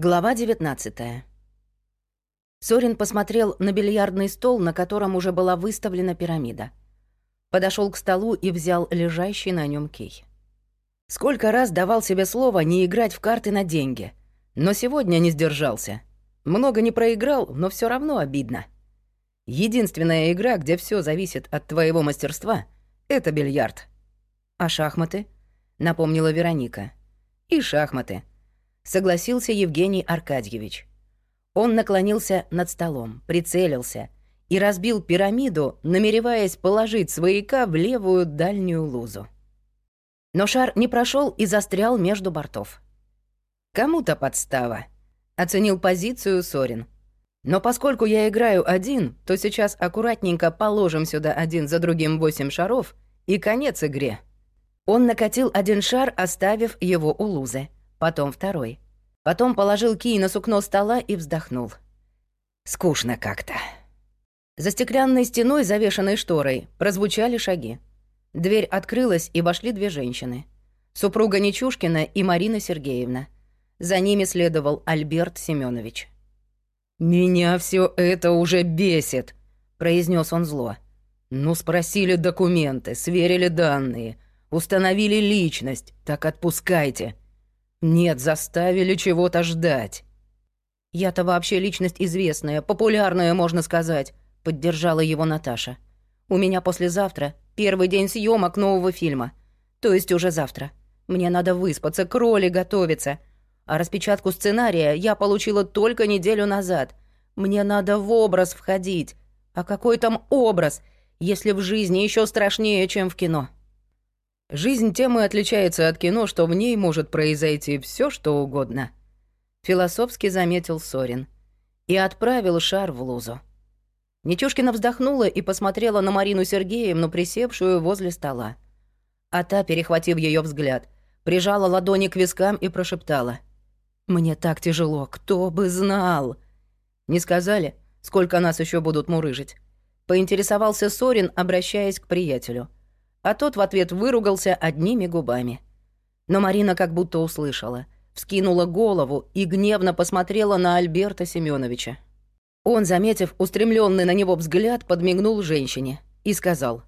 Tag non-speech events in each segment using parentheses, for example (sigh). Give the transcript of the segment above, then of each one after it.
Глава 19 Сорин посмотрел на бильярдный стол, на котором уже была выставлена пирамида. Подошел к столу и взял лежащий на нем кей. Сколько раз давал себе слово не играть в карты на деньги, но сегодня не сдержался. Много не проиграл, но все равно обидно. Единственная игра, где все зависит от твоего мастерства, это бильярд. А шахматы? напомнила Вероника. И шахматы согласился Евгений Аркадьевич. Он наклонился над столом, прицелился и разбил пирамиду, намереваясь положить свояка в левую дальнюю лузу. Но шар не прошел и застрял между бортов. «Кому-то подстава», — оценил позицию Сорин. «Но поскольку я играю один, то сейчас аккуратненько положим сюда один за другим восемь шаров, и конец игре». Он накатил один шар, оставив его у лузы потом второй. Потом положил кий на сукно стола и вздохнул. Скучно как-то. За стеклянной стеной, завешенной шторой, прозвучали шаги. Дверь открылась, и вошли две женщины. Супруга Нечушкина и Марина Сергеевна. За ними следовал Альберт Семенович. «Меня все это уже бесит», — произнес он зло. «Ну, спросили документы, сверили данные, установили личность, так отпускайте. Нет, заставили чего-то ждать. Я-то вообще личность известная, популярная, можно сказать, поддержала его Наташа. У меня послезавтра первый день съемок нового фильма. То есть уже завтра. Мне надо выспаться, к роли готовиться. А распечатку сценария я получила только неделю назад. Мне надо в образ входить. А какой там образ, если в жизни еще страшнее, чем в кино? Жизнь тем и отличается от кино, что в ней может произойти все, что угодно. Философски заметил Сорин. И отправил шар в лузу. Нечушкина вздохнула и посмотрела на Марину Сергеевну, присевшую возле стола. А та, перехватив ее взгляд, прижала ладони к вискам и прошептала. «Мне так тяжело, кто бы знал!» «Не сказали, сколько нас еще будут мурыжить?» Поинтересовался Сорин, обращаясь к приятелю – а тот в ответ выругался одними губами. Но Марина как будто услышала, вскинула голову и гневно посмотрела на Альберта Семеновича. Он, заметив устремленный на него взгляд, подмигнул женщине и сказал,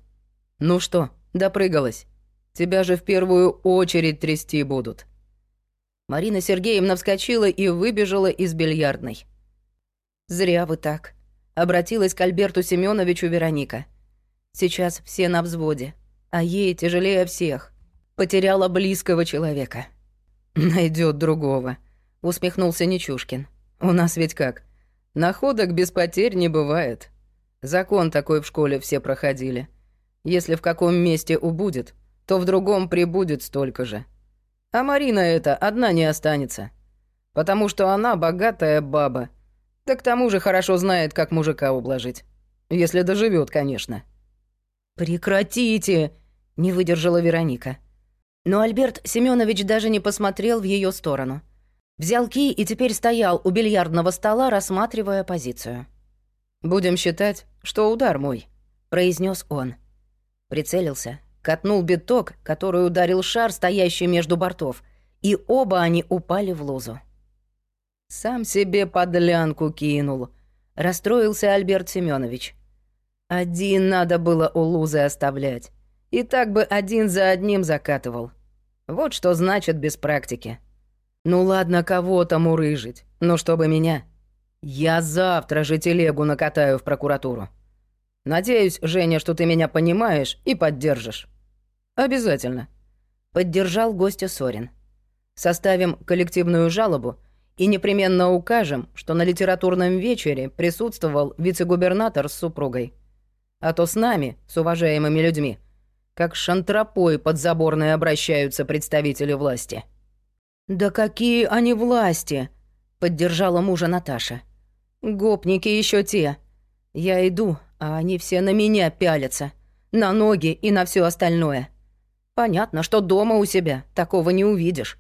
«Ну что, допрыгалась? Тебя же в первую очередь трясти будут». Марина Сергеевна вскочила и выбежала из бильярдной. «Зря вы так», — обратилась к Альберту Семеновичу Вероника. «Сейчас все на взводе а ей тяжелее всех. Потеряла близкого человека. Найдет другого, усмехнулся Нечушкин. У нас ведь как? Находок без потерь не бывает. Закон такой в школе все проходили. Если в каком месте убудет, то в другом прибудет столько же. А Марина эта одна не останется. Потому что она богатая баба. Да к тому же хорошо знает, как мужика ублажить. Если доживет, конечно. «Прекратите!» — не выдержала Вероника. Но Альберт Семенович даже не посмотрел в ее сторону. Взял кий и теперь стоял у бильярдного стола, рассматривая позицию. «Будем считать, что удар мой», — произнес он. Прицелился, катнул биток, который ударил шар, стоящий между бортов, и оба они упали в лузу. «Сам себе подлянку кинул», — расстроился Альберт Семенович. Один надо было у Лузы оставлять. И так бы один за одним закатывал. Вот что значит без практики. Ну ладно, кого-то мурыжить, но чтобы меня... Я завтра же телегу накатаю в прокуратуру. Надеюсь, Женя, что ты меня понимаешь и поддержишь. Обязательно. Поддержал гостя Сорин. Составим коллективную жалобу и непременно укажем, что на литературном вечере присутствовал вице-губернатор с супругой. А то с нами, с уважаемыми людьми, как шантропой подзаборные обращаются представители власти». «Да какие они власти?» — поддержала мужа Наташа. «Гопники еще те. Я иду, а они все на меня пялятся. На ноги и на все остальное. Понятно, что дома у себя такого не увидишь.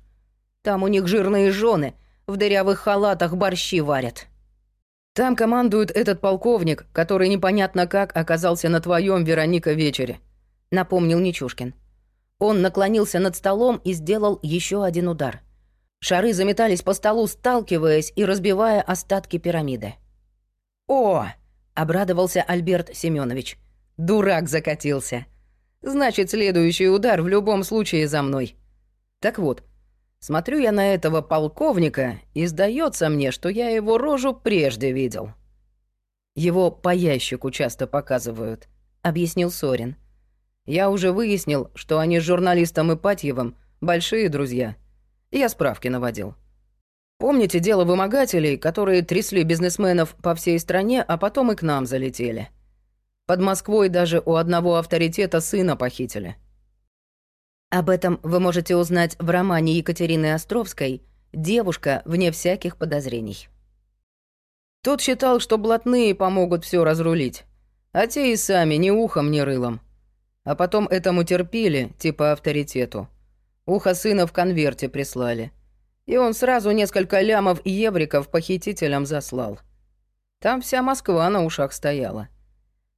Там у них жирные жены в дырявых халатах борщи варят». Там командует этот полковник, который непонятно как оказался на твоем Вероника вечере», — напомнил Нечушкин. Он наклонился над столом и сделал еще один удар. Шары заметались по столу, сталкиваясь и разбивая остатки пирамиды. «О!» — обрадовался Альберт Семенович. «Дурак закатился. Значит, следующий удар в любом случае за мной. Так вот, смотрю я на этого полковника, и сдается мне, что я его рожу прежде видел». «Его по ящику часто показывают», — объяснил Сорин. «Я уже выяснил, что они с журналистом Ипатьевым большие друзья. Я справки наводил. Помните дело вымогателей, которые трясли бизнесменов по всей стране, а потом и к нам залетели? Под Москвой даже у одного авторитета сына похитили. Об этом вы можете узнать в романе Екатерины Островской «Девушка вне всяких подозрений». Тот считал, что блатные помогут все разрулить, а те и сами ни ухом, ни рылом. А потом этому терпели, типа авторитету. Ухо сына в конверте прислали. И он сразу несколько лямов и евриков похитителям заслал. Там вся Москва на ушах стояла.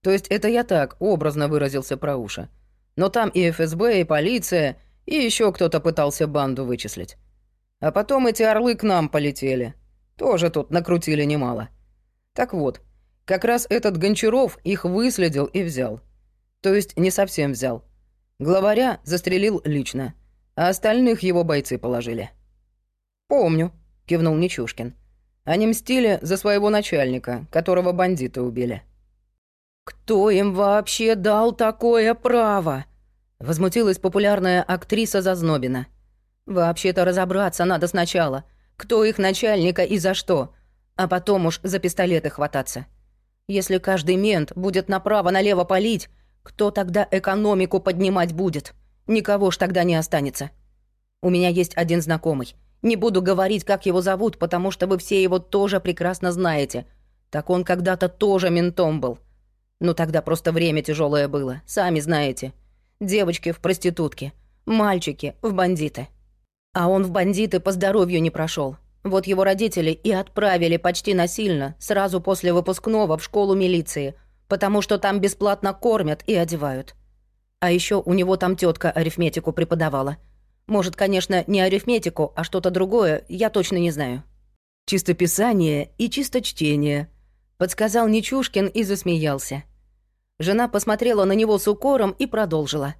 То есть это я так образно выразился про уши. Но там и ФСБ, и полиция, и еще кто-то пытался банду вычислить. А потом эти орлы к нам полетели. Тоже тут накрутили немало. Так вот, как раз этот Гончаров их выследил и взял. То есть не совсем взял. Главаря застрелил лично а остальных его бойцы положили». «Помню», — кивнул Нечушкин. «Они мстили за своего начальника, которого бандиты убили». «Кто им вообще дал такое право?» — возмутилась популярная актриса Зазнобина. «Вообще-то разобраться надо сначала, кто их начальника и за что, а потом уж за пистолеты хвататься. Если каждый мент будет направо-налево палить, кто тогда экономику поднимать будет?» Никого ж тогда не останется. У меня есть один знакомый. Не буду говорить, как его зовут, потому что вы все его тоже прекрасно знаете. Так он когда-то тоже ментом был. Ну тогда просто время тяжелое было, сами знаете. Девочки в проститутке, мальчики в бандиты. А он в бандиты по здоровью не прошел. Вот его родители и отправили почти насильно, сразу после выпускного в школу милиции, потому что там бесплатно кормят и одевают. А еще у него там тетка арифметику преподавала. Может, конечно, не арифметику, а что-то другое, я точно не знаю. «Чистописание и чисточтение», — подсказал Нечушкин и засмеялся. Жена посмотрела на него с укором и продолжила.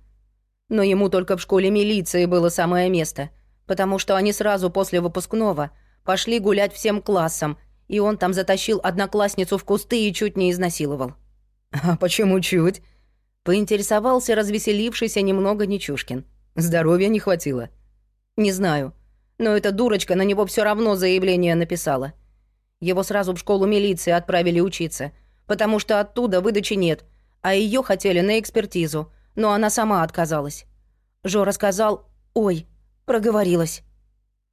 Но ему только в школе милиции было самое место, потому что они сразу после выпускного пошли гулять всем классом, и он там затащил одноклассницу в кусты и чуть не изнасиловал. «А почему чуть?» Поинтересовался развеселившийся немного Нечушкин. Здоровья не хватило. Не знаю. Но эта дурочка на него все равно заявление написала. Его сразу в школу милиции отправили учиться, потому что оттуда выдачи нет, а ее хотели на экспертизу, но она сама отказалась. Жора сказал «Ой, проговорилась».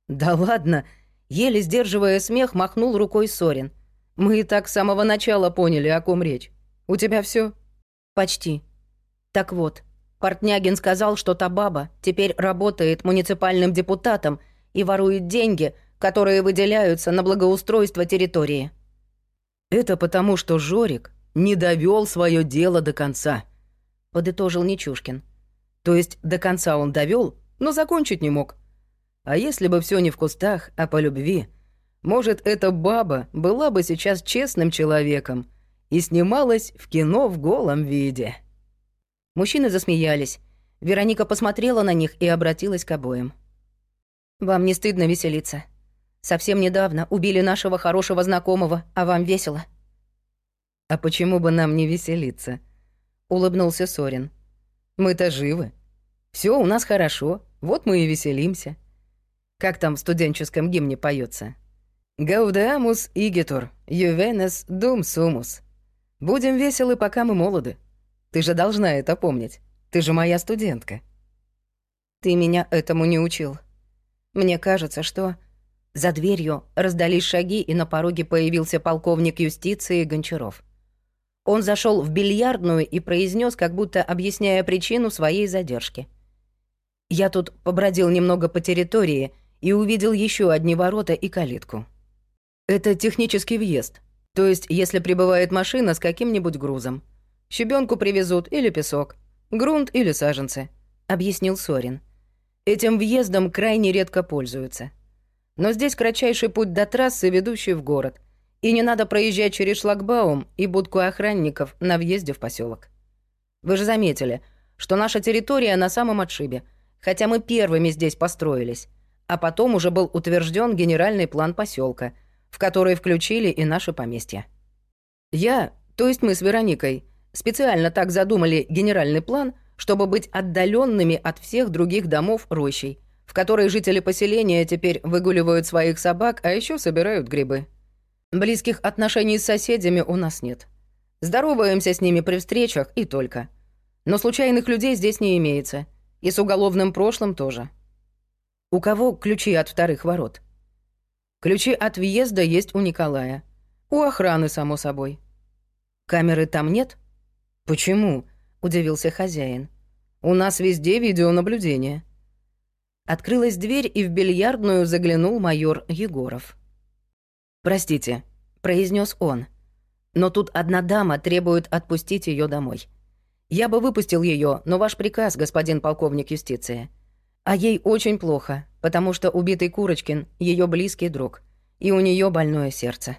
«Да ладно», еле сдерживая смех, махнул рукой Сорин. «Мы и так с самого начала поняли, о ком речь. У тебя все? «Почти», так вот, Портнягин сказал, что та баба теперь работает муниципальным депутатом и ворует деньги, которые выделяются на благоустройство территории. Это потому, что Жорик не довел свое дело до конца, подытожил Нечушкин. То есть до конца он довел, но закончить не мог. А если бы все не в кустах, а по любви, может, эта баба была бы сейчас честным человеком и снималась в кино в голом виде. Мужчины засмеялись. Вероника посмотрела на них и обратилась к обоим. «Вам не стыдно веселиться? Совсем недавно убили нашего хорошего знакомого, а вам весело?» «А почему бы нам не веселиться?» — улыбнулся Сорин. «Мы-то живы. Все у нас хорошо, вот мы и веселимся. Как там в студенческом гимне поется? «Гаудеамус игитур, ювенес дум сумус». Будем веселы, пока мы молоды. Ты же должна это помнить. Ты же моя студентка». «Ты меня этому не учил. Мне кажется, что...» За дверью раздались шаги, и на пороге появился полковник юстиции Гончаров. Он зашел в бильярдную и произнес, как будто объясняя причину своей задержки. «Я тут побродил немного по территории и увидел еще одни ворота и калитку. Это технический въезд, то есть если прибывает машина с каким-нибудь грузом. Щебенку привезут или песок, грунт или саженцы», — объяснил Сорин. «Этим въездом крайне редко пользуются. Но здесь кратчайший путь до трассы, ведущей в город. И не надо проезжать через шлагбаум и будку охранников на въезде в поселок. Вы же заметили, что наша территория на самом отшибе, хотя мы первыми здесь построились, а потом уже был утвержден генеральный план поселка, в который включили и наши поместья. Я, то есть мы с Вероникой, специально так задумали генеральный план, чтобы быть отдаленными от всех других домов рощей, в которой жители поселения теперь выгуливают своих собак, а еще собирают грибы. Близких отношений с соседями у нас нет. Здороваемся с ними при встречах и только. Но случайных людей здесь не имеется. И с уголовным прошлым тоже. У кого ключи от вторых ворот? Ключи от въезда есть у Николая. У охраны, само собой. Камеры там нет? Почему? Удивился хозяин. У нас везде видеонаблюдение. Открылась дверь, и в бильярдную заглянул майор Егоров. «Простите», — произнес он, — «но тут одна дама требует отпустить ее домой. Я бы выпустил ее, но ваш приказ, господин полковник юстиции. А ей очень плохо, потому что убитый Курочкин — ее близкий друг, и у нее больное сердце».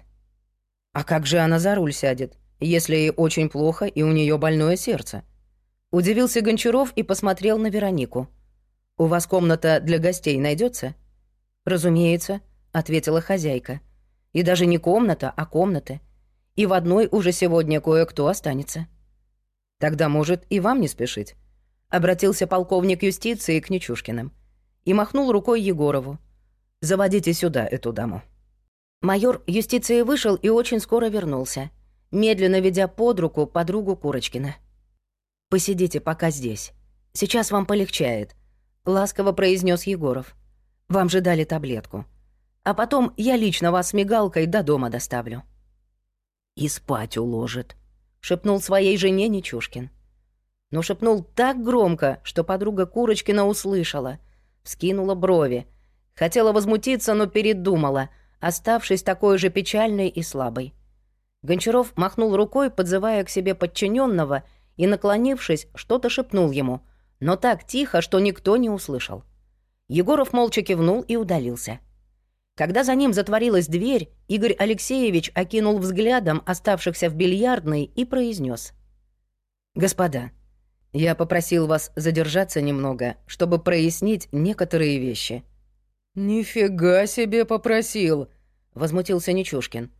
«А как же она за руль сядет, если ей очень плохо и у нее больное сердце?» Удивился Гончаров и посмотрел на Веронику. «У вас комната для гостей найдется? «Разумеется», — ответила хозяйка. «И даже не комната, а комнаты. И в одной уже сегодня кое-кто останется». «Тогда, может, и вам не спешить?» Обратился полковник юстиции к Нечушкиным и махнул рукой Егорову. «Заводите сюда эту даму». Майор юстиции вышел и очень скоро вернулся, медленно ведя под руку подругу Курочкина. «Посидите пока здесь. Сейчас вам полегчает», — ласково произнес Егоров. «Вам же дали таблетку. А потом я лично вас с мигалкой до дома доставлю». «И спать уложит», — шепнул своей жене Нечушкин. Но шепнул так громко, что подруга Курочкина услышала, вскинула брови. Хотела возмутиться, но передумала, оставшись такой же печальной и слабой. Гончаров махнул рукой, подзывая к себе подчиненного, и, наклонившись, что-то шепнул ему — но так тихо, что никто не услышал. Егоров молча кивнул и удалился. Когда за ним затворилась дверь, Игорь Алексеевич окинул взглядом оставшихся в бильярдной и произнес: «Господа, я попросил вас задержаться немного, чтобы прояснить некоторые вещи». «Нифига себе попросил!» — возмутился Нечушкин.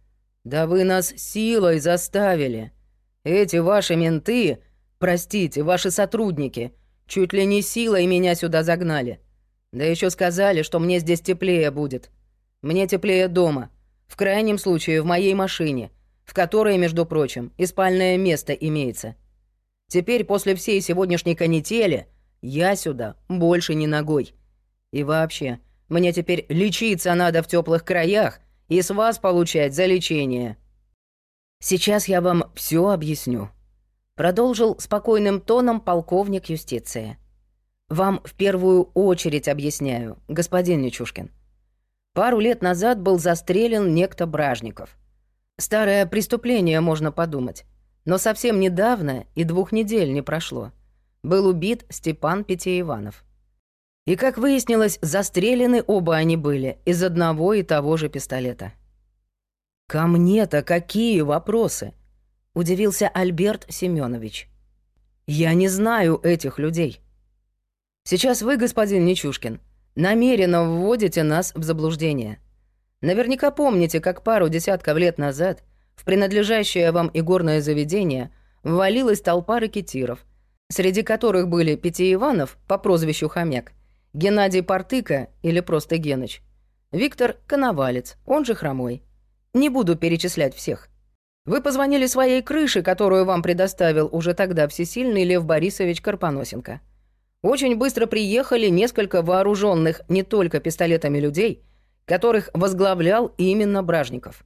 «Да вы нас силой заставили. Эти ваши менты, простите, ваши сотрудники, Чуть ли не силой меня сюда загнали. Да еще сказали, что мне здесь теплее будет. Мне теплее дома. В крайнем случае в моей машине, в которой, между прочим, и спальное место имеется. Теперь после всей сегодняшней канители я сюда больше не ногой. И вообще, мне теперь лечиться надо в теплых краях и с вас получать за лечение. Сейчас я вам все объясню. Продолжил спокойным тоном полковник юстиции. «Вам в первую очередь объясняю, господин Нечушкин. Пару лет назад был застрелен некто Бражников. Старое преступление, можно подумать. Но совсем недавно и двух недель не прошло. Был убит Степан Пятииванов. И, как выяснилось, застрелены оба они были из одного и того же пистолета. «Ко мне-то какие вопросы?» — удивился Альберт Семенович. «Я не знаю этих людей. Сейчас вы, господин Нечушкин, намеренно вводите нас в заблуждение. Наверняка помните, как пару десятков лет назад в принадлежащее вам игорное заведение ввалилась толпа ракетиров, среди которых были Пяти Иванов по прозвищу Хомяк, Геннадий Портыка или просто Геныч, Виктор Коновалец, он же Хромой. Не буду перечислять всех. Вы позвонили своей крыше, которую вам предоставил уже тогда всесильный Лев Борисович Карпоносенко. Очень быстро приехали несколько вооруженных не только пистолетами людей, которых возглавлял именно Бражников.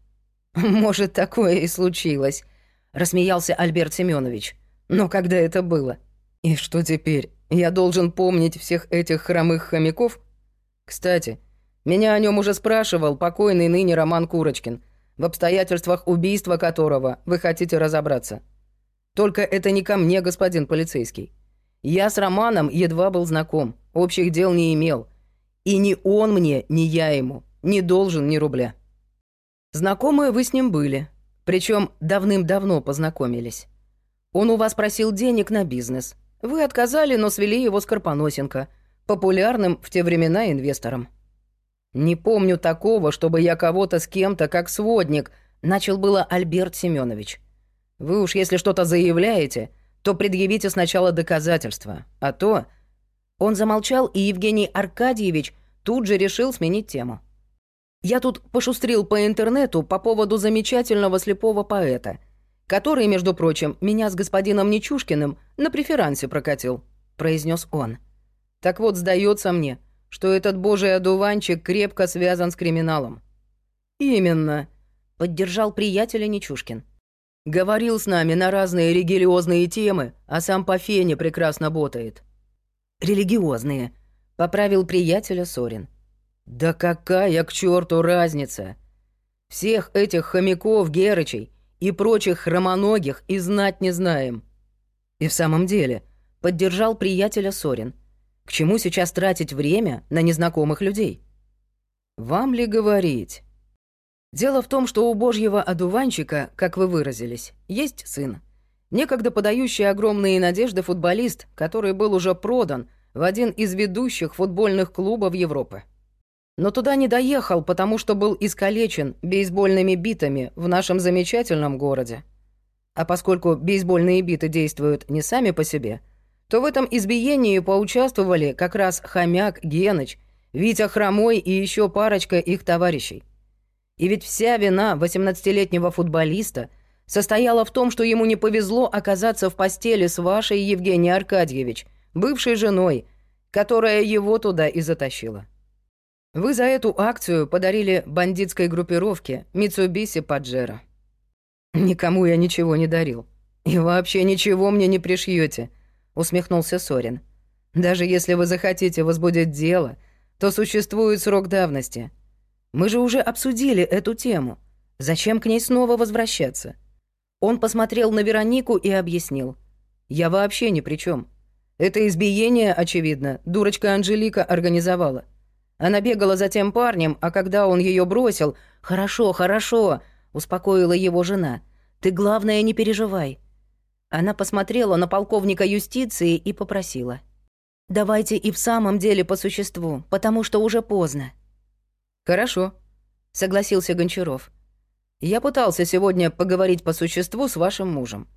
(laughs) «Может, такое и случилось», — рассмеялся Альберт Семенович. «Но когда это было? И что теперь? Я должен помнить всех этих хромых хомяков? Кстати, меня о нем уже спрашивал покойный ныне Роман Курочкин — в обстоятельствах убийства которого вы хотите разобраться. Только это не ко мне, господин полицейский. Я с Романом едва был знаком, общих дел не имел. И ни он мне, ни я ему не должен ни рубля. Знакомые вы с ним были, причем давным-давно познакомились. Он у вас просил денег на бизнес. Вы отказали, но свели его с Карпоносенко, популярным в те времена инвестором. Не помню такого, чтобы я кого-то с кем-то, как сводник, начал было Альберт Семенович. Вы уж если что-то заявляете, то предъявите сначала доказательства, а то... Он замолчал, и Евгений Аркадьевич тут же решил сменить тему. Я тут пошустрил по интернету по поводу замечательного слепого поэта, который, между прочим, меня с господином Нечушкиным на преферансе прокатил, произнес он. Так вот, сдается мне, что этот божий одуванчик крепко связан с криминалом. Именно, поддержал приятеля Нечушкин. Говорил с нами на разные религиозные темы, а сам по фене прекрасно ботает. Религиозные, поправил приятеля Сорин. Да какая к черту разница? Всех этих хомяков, Герычей и прочих хромоногих и знать не знаем. И в самом деле, поддержал приятеля Сорин. К чему сейчас тратить время на незнакомых людей? Вам ли говорить? Дело в том, что у божьего одуванчика, как вы выразились, есть сын. Некогда подающий огромные надежды футболист, который был уже продан в один из ведущих футбольных клубов Европы. Но туда не доехал, потому что был искалечен бейсбольными битами в нашем замечательном городе. А поскольку бейсбольные биты действуют не сами по себе, то в этом избиении поучаствовали как раз Хомяк, Геныч, Витя Хромой и еще парочка их товарищей. И ведь вся вина 18-летнего футболиста состояла в том, что ему не повезло оказаться в постели с вашей Евгенией Аркадьевич, бывшей женой, которая его туда и затащила. Вы за эту акцию подарили бандитской группировке Митсубиси Паджеро. Никому я ничего не дарил. И вообще ничего мне не пришьете, усмехнулся Сорин. Даже если вы захотите возбудить дело, то существует срок давности. Мы же уже обсудили эту тему. Зачем к ней снова возвращаться? Он посмотрел на Веронику и объяснил. Я вообще ни при чем. Это избиение, очевидно, дурочка Анжелика организовала. Она бегала за тем парнем, а когда он ее бросил... «Хорошо, хорошо», — успокоила его жена. «Ты, главное, не переживай». Она посмотрела на полковника юстиции и попросила. «Давайте и в самом деле по существу, потому что уже поздно». «Хорошо», — согласился Гончаров. «Я пытался сегодня поговорить по существу с вашим мужем.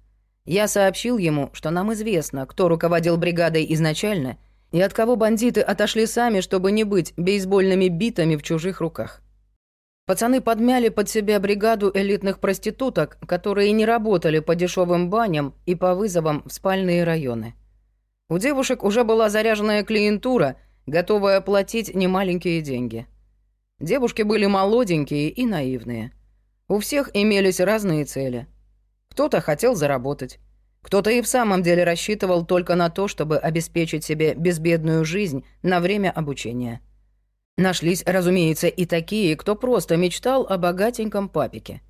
Я сообщил ему, что нам известно, кто руководил бригадой изначально и от кого бандиты отошли сами, чтобы не быть бейсбольными битами в чужих руках. Пацаны подмяли под себя бригаду элитных проституток, которые не работали по дешевым баням и по вызовам в спальные районы. У девушек уже была заряженная клиентура, готовая платить немаленькие деньги. Девушки были молоденькие и наивные. У всех имелись разные цели. Кто-то хотел заработать, кто-то и в самом деле рассчитывал только на то, чтобы обеспечить себе безбедную жизнь на время обучения. Нашлись, разумеется, и такие, кто просто мечтал о богатеньком папике.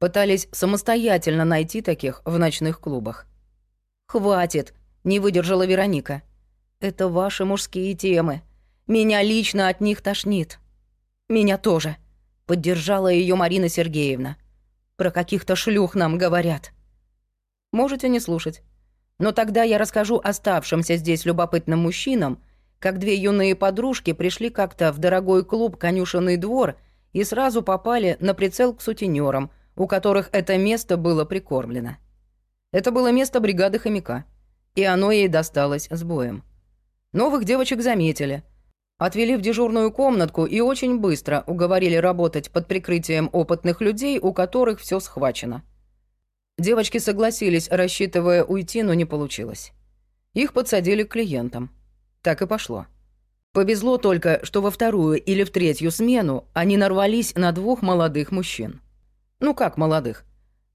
Пытались самостоятельно найти таких в ночных клубах. «Хватит!» — не выдержала Вероника. «Это ваши мужские темы. Меня лично от них тошнит». «Меня тоже», — поддержала ее Марина Сергеевна. «Про каких-то шлюх нам говорят». Можете не слушать. Но тогда я расскажу оставшимся здесь любопытным мужчинам, как две юные подружки пришли как-то в дорогой клуб «Конюшенный двор» и сразу попали на прицел к сутенерам, у которых это место было прикормлено. Это было место бригады хомяка, и оно ей досталось с боем. Новых девочек заметили. Отвели в дежурную комнатку и очень быстро уговорили работать под прикрытием опытных людей, у которых все схвачено. Девочки согласились, рассчитывая уйти, но не получилось. Их подсадили к клиентам. Так и пошло. Повезло только, что во вторую или в третью смену они нарвались на двух молодых мужчин. Ну как молодых?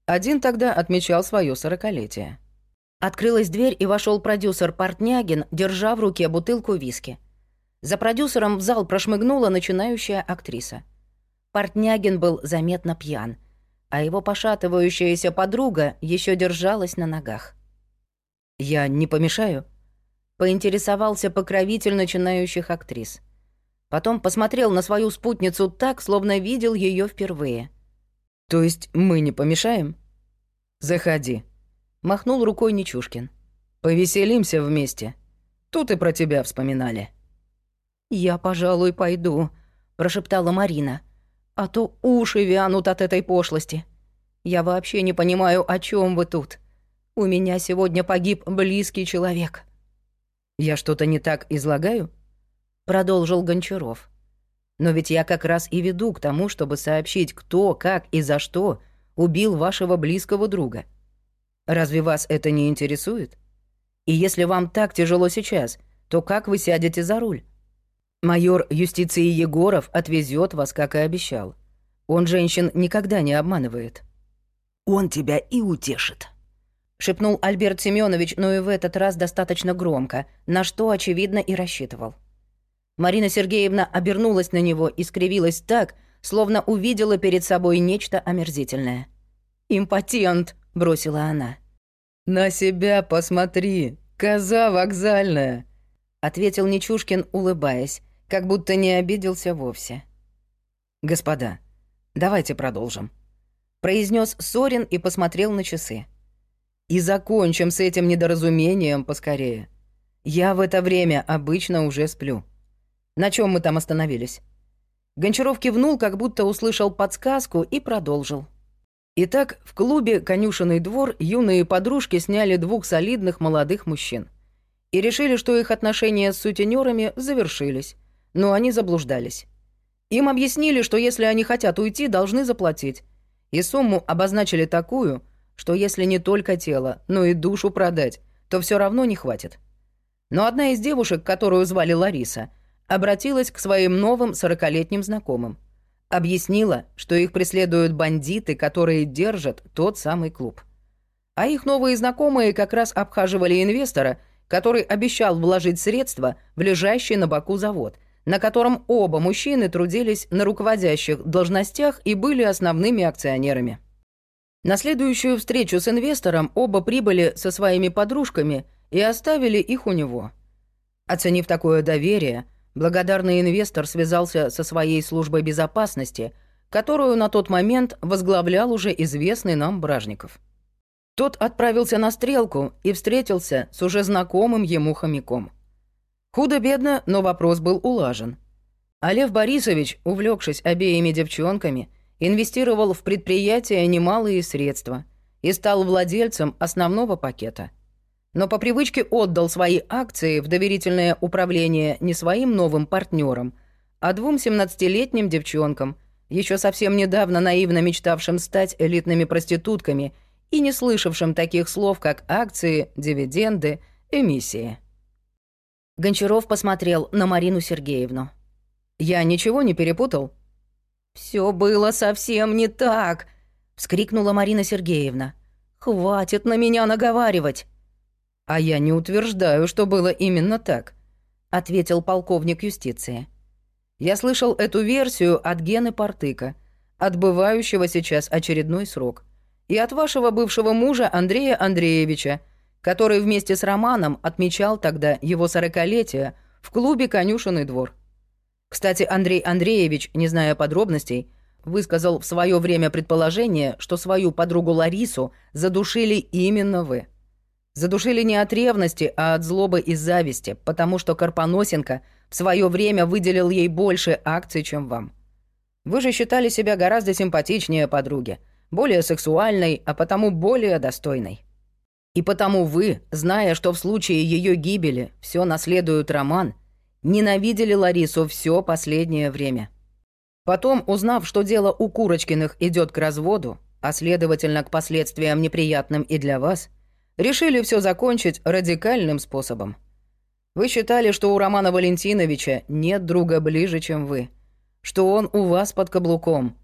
Один тогда отмечал свое сорокалетие. Открылась дверь, и вошел продюсер Портнягин, держа в руке бутылку виски. За продюсером в зал прошмыгнула начинающая актриса. Портнягин был заметно пьян — а его пошатывающаяся подруга еще держалась на ногах. «Я не помешаю?» — поинтересовался покровитель начинающих актрис. Потом посмотрел на свою спутницу так, словно видел ее впервые. «То есть мы не помешаем?» «Заходи», — махнул рукой Нечушкин. «Повеселимся вместе. Тут и про тебя вспоминали». «Я, пожалуй, пойду», — прошептала Марина. «А то уши вянут от этой пошлости. Я вообще не понимаю, о чем вы тут. У меня сегодня погиб близкий человек». «Я что-то не так излагаю?» — продолжил Гончаров. «Но ведь я как раз и веду к тому, чтобы сообщить, кто, как и за что убил вашего близкого друга. Разве вас это не интересует? И если вам так тяжело сейчас, то как вы сядете за руль?» Майор юстиции Егоров отвезет вас, как и обещал. Он женщин никогда не обманывает. Он тебя и утешит. Шепнул Альберт Семенович, но и в этот раз достаточно громко, на что, очевидно, и рассчитывал. Марина Сергеевна обернулась на него и скривилась так, словно увидела перед собой нечто омерзительное. «Импотент!» — бросила она. «На себя посмотри, коза вокзальная!» — ответил Нечушкин, улыбаясь, как будто не обиделся вовсе. «Господа, давайте продолжим», — произнес Сорин и посмотрел на часы. «И закончим с этим недоразумением поскорее. Я в это время обычно уже сплю. На чем мы там остановились?» Гончаров кивнул, как будто услышал подсказку, и продолжил. Итак, в клубе «Конюшенный двор» юные подружки сняли двух солидных молодых мужчин. И решили, что их отношения с сутенерами завершились, но они заблуждались. Им объяснили, что если они хотят уйти, должны заплатить. И сумму обозначили такую, что если не только тело, но и душу продать, то все равно не хватит. Но одна из девушек, которую звали Лариса, обратилась к своим новым сорокалетним знакомым. Объяснила, что их преследуют бандиты, которые держат тот самый клуб. А их новые знакомые как раз обхаживали инвестора, который обещал вложить средства в лежащий на боку завод – на котором оба мужчины трудились на руководящих должностях и были основными акционерами. На следующую встречу с инвестором оба прибыли со своими подружками и оставили их у него. Оценив такое доверие, благодарный инвестор связался со своей службой безопасности, которую на тот момент возглавлял уже известный нам Бражников. Тот отправился на стрелку и встретился с уже знакомым ему хомяком. Худо-бедно, но вопрос был улажен. Лев Борисович, увлекшись обеими девчонками, инвестировал в предприятие немалые средства и стал владельцем основного пакета. Но по привычке отдал свои акции в доверительное управление не своим новым партнерам, а двум 17-летним девчонкам, еще совсем недавно наивно мечтавшим стать элитными проститутками и не слышавшим таких слов, как акции, дивиденды, эмиссии. Гончаров посмотрел на Марину Сергеевну. «Я ничего не перепутал?» «Все было совсем не так!» — вскрикнула Марина Сергеевна. «Хватит на меня наговаривать!» «А я не утверждаю, что было именно так», — ответил полковник юстиции. «Я слышал эту версию от Гены Портыка, отбывающего сейчас очередной срок, и от вашего бывшего мужа Андрея Андреевича, который вместе с Романом отмечал тогда его сорокалетие в клубе «Конюшенный двор». Кстати, Андрей Андреевич, не зная подробностей, высказал в свое время предположение, что свою подругу Ларису задушили именно вы. Задушили не от ревности, а от злобы и зависти, потому что Карпоносенко в свое время выделил ей больше акций, чем вам. Вы же считали себя гораздо симпатичнее подруги, более сексуальной, а потому более достойной. И потому вы, зная, что в случае ее гибели все наследует Роман, ненавидели Ларису все последнее время. Потом, узнав, что дело у Курочкиных идет к разводу, а следовательно к последствиям неприятным и для вас, решили все закончить радикальным способом. Вы считали, что у Романа Валентиновича нет друга ближе, чем вы, что он у вас под каблуком.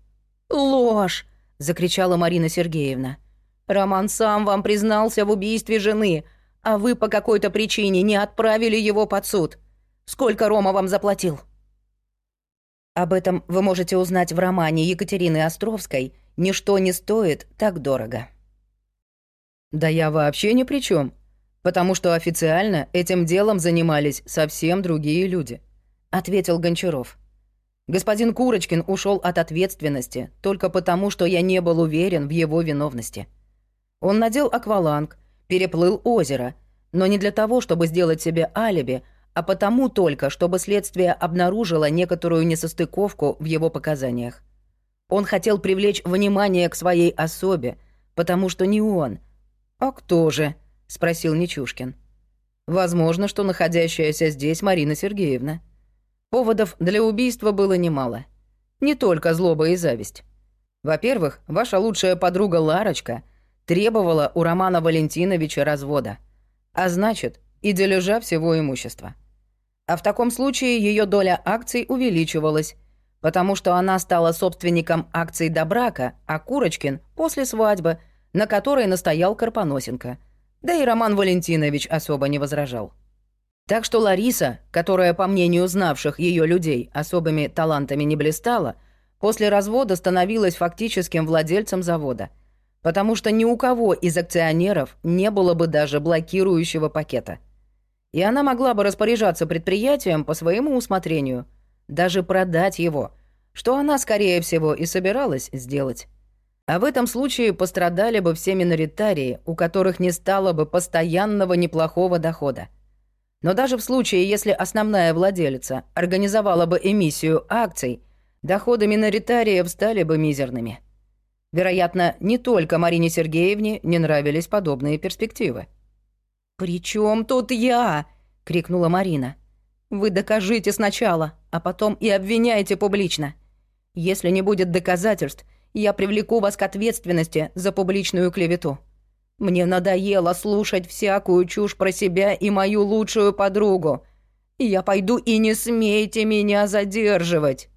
«Ложь!» — закричала Марина Сергеевна. Роман сам вам признался в убийстве жены, а вы по какой-то причине не отправили его под суд. Сколько Рома вам заплатил?» Об этом вы можете узнать в романе Екатерины Островской «Ничто не стоит так дорого». «Да я вообще ни при чем, потому что официально этим делом занимались совсем другие люди. ответил Гончаров. Господин Курочкин ушел от ответственности только потому, что я не был уверен в его виновности. Он надел акваланг, переплыл озеро, но не для того, чтобы сделать себе алиби, а потому только, чтобы следствие обнаружило некоторую несостыковку в его показаниях. Он хотел привлечь внимание к своей особе, потому что не он. «А кто же?» — спросил Нечушкин. «Возможно, что находящаяся здесь Марина Сергеевна». Поводов для убийства было немало. Не только злоба и зависть. Во-первых, ваша лучшая подруга Ларочка требовала у Романа Валентиновича развода, а значит, и дележа всего имущества. А в таком случае ее доля акций увеличивалась, потому что она стала собственником акций до брака, а Курочкин — после свадьбы, на которой настоял Карпоносенко. Да и Роман Валентинович особо не возражал. Так что Лариса, которая, по мнению знавших ее людей, особыми талантами не блистала, после развода становилась фактическим владельцем завода, потому что ни у кого из акционеров не было бы даже блокирующего пакета. И она могла бы распоряжаться предприятием по своему усмотрению, даже продать его, что она, скорее всего, и собиралась сделать. А в этом случае пострадали бы все миноритарии, у которых не стало бы постоянного неплохого дохода. Но даже в случае, если основная владелица организовала бы эмиссию акций, доходы миноритариев стали бы мизерными. Вероятно, не только Марине Сергеевне не нравились подобные перспективы. «При чем тут я?» — крикнула Марина. «Вы докажите сначала, а потом и обвиняйте публично. Если не будет доказательств, я привлеку вас к ответственности за публичную клевету». Мне надоело слушать всякую чушь про себя и мою лучшую подругу. Я пойду и не смейте меня задерживать.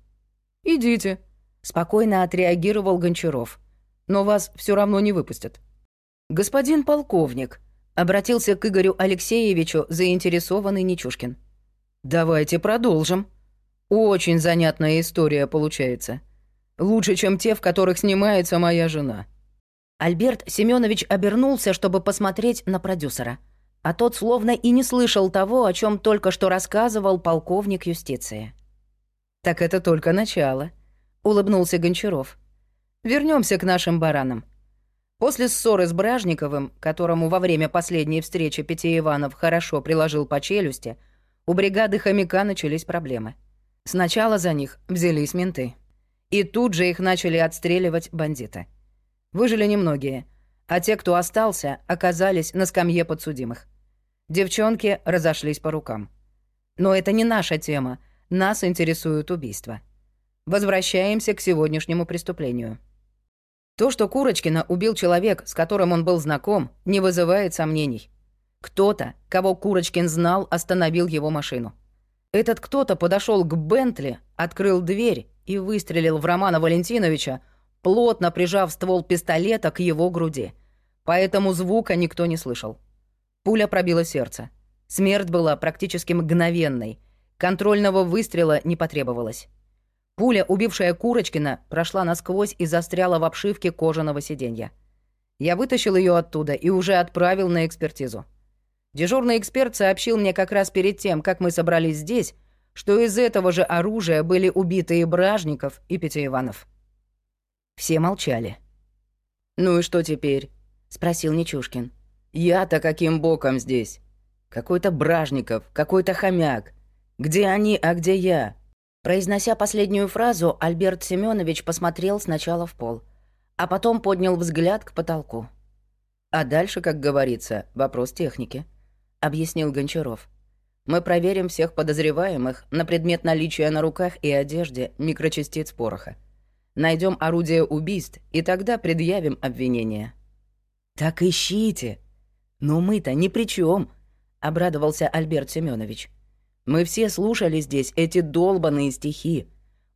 Идите, спокойно отреагировал Гончаров. Но вас все равно не выпустят. Господин полковник, обратился к Игорю Алексеевичу заинтересованный Нечушкин. Давайте продолжим. Очень занятная история получается. Лучше, чем те, в которых снимается моя жена. Альберт Семенович обернулся, чтобы посмотреть на продюсера. А тот словно и не слышал того, о чем только что рассказывал полковник юстиции. «Так это только начало», — улыбнулся Гончаров. Вернемся к нашим баранам. После ссоры с Бражниковым, которому во время последней встречи Пяти Иванов хорошо приложил по челюсти, у бригады хомяка начались проблемы. Сначала за них взялись менты. И тут же их начали отстреливать бандиты. Выжили немногие, а те, кто остался, оказались на скамье подсудимых. Девчонки разошлись по рукам. Но это не наша тема, нас интересует убийство. Возвращаемся к сегодняшнему преступлению. То, что Курочкина убил человек, с которым он был знаком, не вызывает сомнений. Кто-то, кого Курочкин знал, остановил его машину. Этот кто-то подошел к Бентли, открыл дверь и выстрелил в Романа Валентиновича, плотно прижав ствол пистолета к его груди. Поэтому звука никто не слышал. Пуля пробила сердце. Смерть была практически мгновенной. Контрольного выстрела не потребовалось. Пуля, убившая Курочкина, прошла насквозь и застряла в обшивке кожаного сиденья. Я вытащил ее оттуда и уже отправил на экспертизу. Дежурный эксперт сообщил мне как раз перед тем, как мы собрались здесь, что из этого же оружия были убиты и Бражников, и Пятииванов. Все молчали. «Ну и что теперь?» — спросил Нечушкин. «Я-то каким боком здесь? Какой-то Бражников, какой-то хомяк. Где они, а где я?» Произнося последнюю фразу, Альберт Семенович посмотрел сначала в пол, а потом поднял взгляд к потолку. «А дальше, как говорится, вопрос техники», — объяснил Гончаров. «Мы проверим всех подозреваемых на предмет наличия на руках и одежде микрочастиц пороха. Найдем орудие убийств, и тогда предъявим обвинение». «Так ищите. Но мы-то ни при чем, обрадовался Альберт Семенович. «Мы все слушали здесь эти долбанные стихи.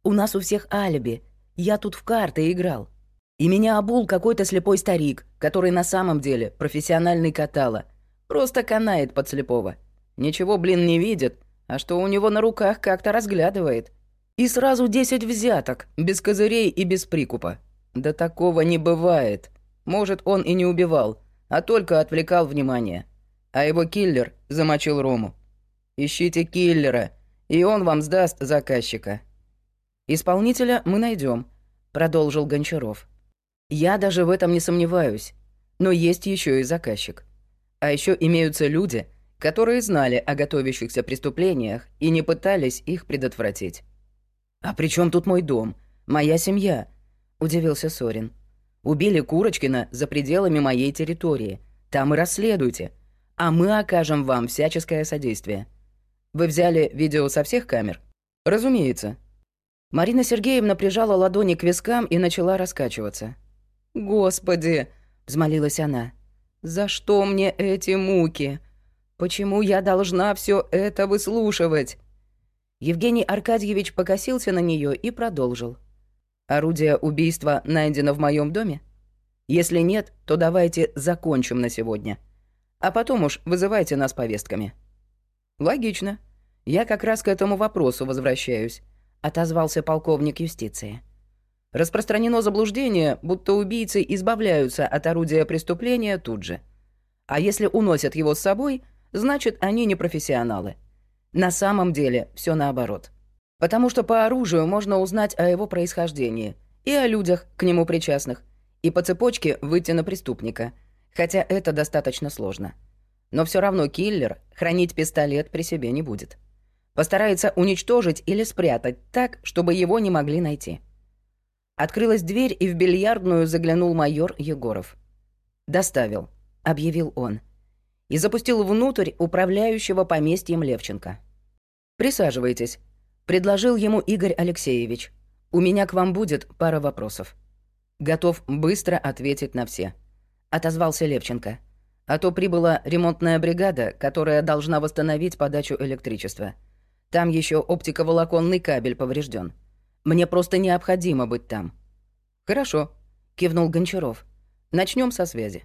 У нас у всех алиби. Я тут в карты играл. И меня обул какой-то слепой старик, который на самом деле профессиональный катала. Просто канает под слепого. Ничего, блин, не видит, а что у него на руках как-то разглядывает. И сразу десять взяток, без козырей и без прикупа. Да такого не бывает. Может, он и не убивал, а только отвлекал внимание. А его киллер замочил Рому. Ищите киллера, и он вам сдаст заказчика. Исполнителя мы найдем, продолжил Гончаров. Я даже в этом не сомневаюсь. Но есть еще и заказчик. А еще имеются люди, которые знали о готовящихся преступлениях и не пытались их предотвратить. «А при чем тут мой дом? Моя семья?» — удивился Сорин. «Убили Курочкина за пределами моей территории. Там и расследуйте. А мы окажем вам всяческое содействие. Вы взяли видео со всех камер?» «Разумеется». Марина Сергеевна прижала ладони к вискам и начала раскачиваться. «Господи!» — взмолилась она. «За что мне эти муки? Почему я должна все это выслушивать?» Евгений Аркадьевич покосился на нее и продолжил. «Орудие убийства найдено в моем доме? Если нет, то давайте закончим на сегодня. А потом уж вызывайте нас повестками». «Логично. Я как раз к этому вопросу возвращаюсь», — отозвался полковник юстиции. Распространено заблуждение, будто убийцы избавляются от орудия преступления тут же. А если уносят его с собой, значит, они не профессионалы. На самом деле все наоборот. Потому что по оружию можно узнать о его происхождении и о людях, к нему причастных, и по цепочке выйти на преступника, хотя это достаточно сложно. Но все равно киллер хранить пистолет при себе не будет. Постарается уничтожить или спрятать так, чтобы его не могли найти. Открылась дверь, и в бильярдную заглянул майор Егоров. «Доставил», — объявил он. И запустил внутрь управляющего поместьем Левченко. «Присаживайтесь», — предложил ему Игорь Алексеевич. «У меня к вам будет пара вопросов». «Готов быстро ответить на все», — отозвался Левченко. «А то прибыла ремонтная бригада, которая должна восстановить подачу электричества. Там еще оптиковолоконный кабель поврежден. Мне просто необходимо быть там». «Хорошо», — кивнул Гончаров. Начнем со связи.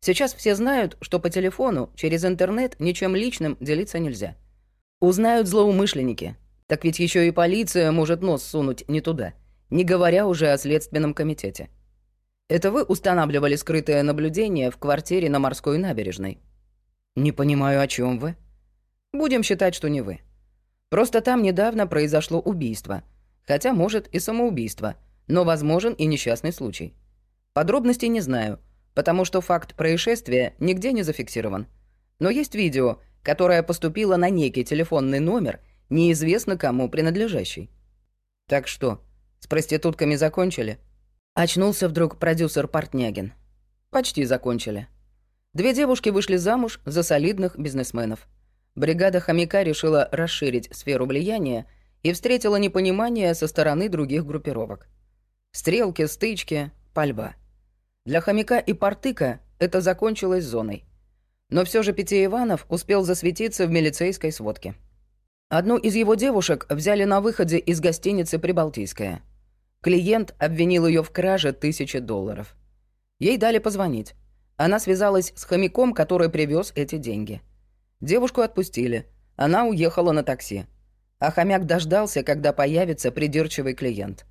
Сейчас все знают, что по телефону, через интернет, ничем личным делиться нельзя. Узнают злоумышленники. Так ведь еще и полиция может нос сунуть не туда, не говоря уже о Следственном комитете. Это вы устанавливали скрытое наблюдение в квартире на морской набережной? Не понимаю, о чем вы. Будем считать, что не вы. Просто там недавно произошло убийство — Хотя, может, и самоубийство, но возможен и несчастный случай. Подробностей не знаю, потому что факт происшествия нигде не зафиксирован. Но есть видео, которое поступило на некий телефонный номер, неизвестно кому принадлежащий. Так что, с проститутками закончили? Очнулся вдруг продюсер Портнягин. Почти закончили. Две девушки вышли замуж за солидных бизнесменов. Бригада хомяка решила расширить сферу влияния и встретила непонимание со стороны других группировок. Стрелки, стычки, пальба. Для хомяка и портыка это закончилось зоной. Но все же Пяти Иванов успел засветиться в милицейской сводке. Одну из его девушек взяли на выходе из гостиницы «Прибалтийская». Клиент обвинил ее в краже тысячи долларов. Ей дали позвонить. Она связалась с хомяком, который привез эти деньги. Девушку отпустили. Она уехала на такси а хомяк дождался, когда появится придирчивый клиент.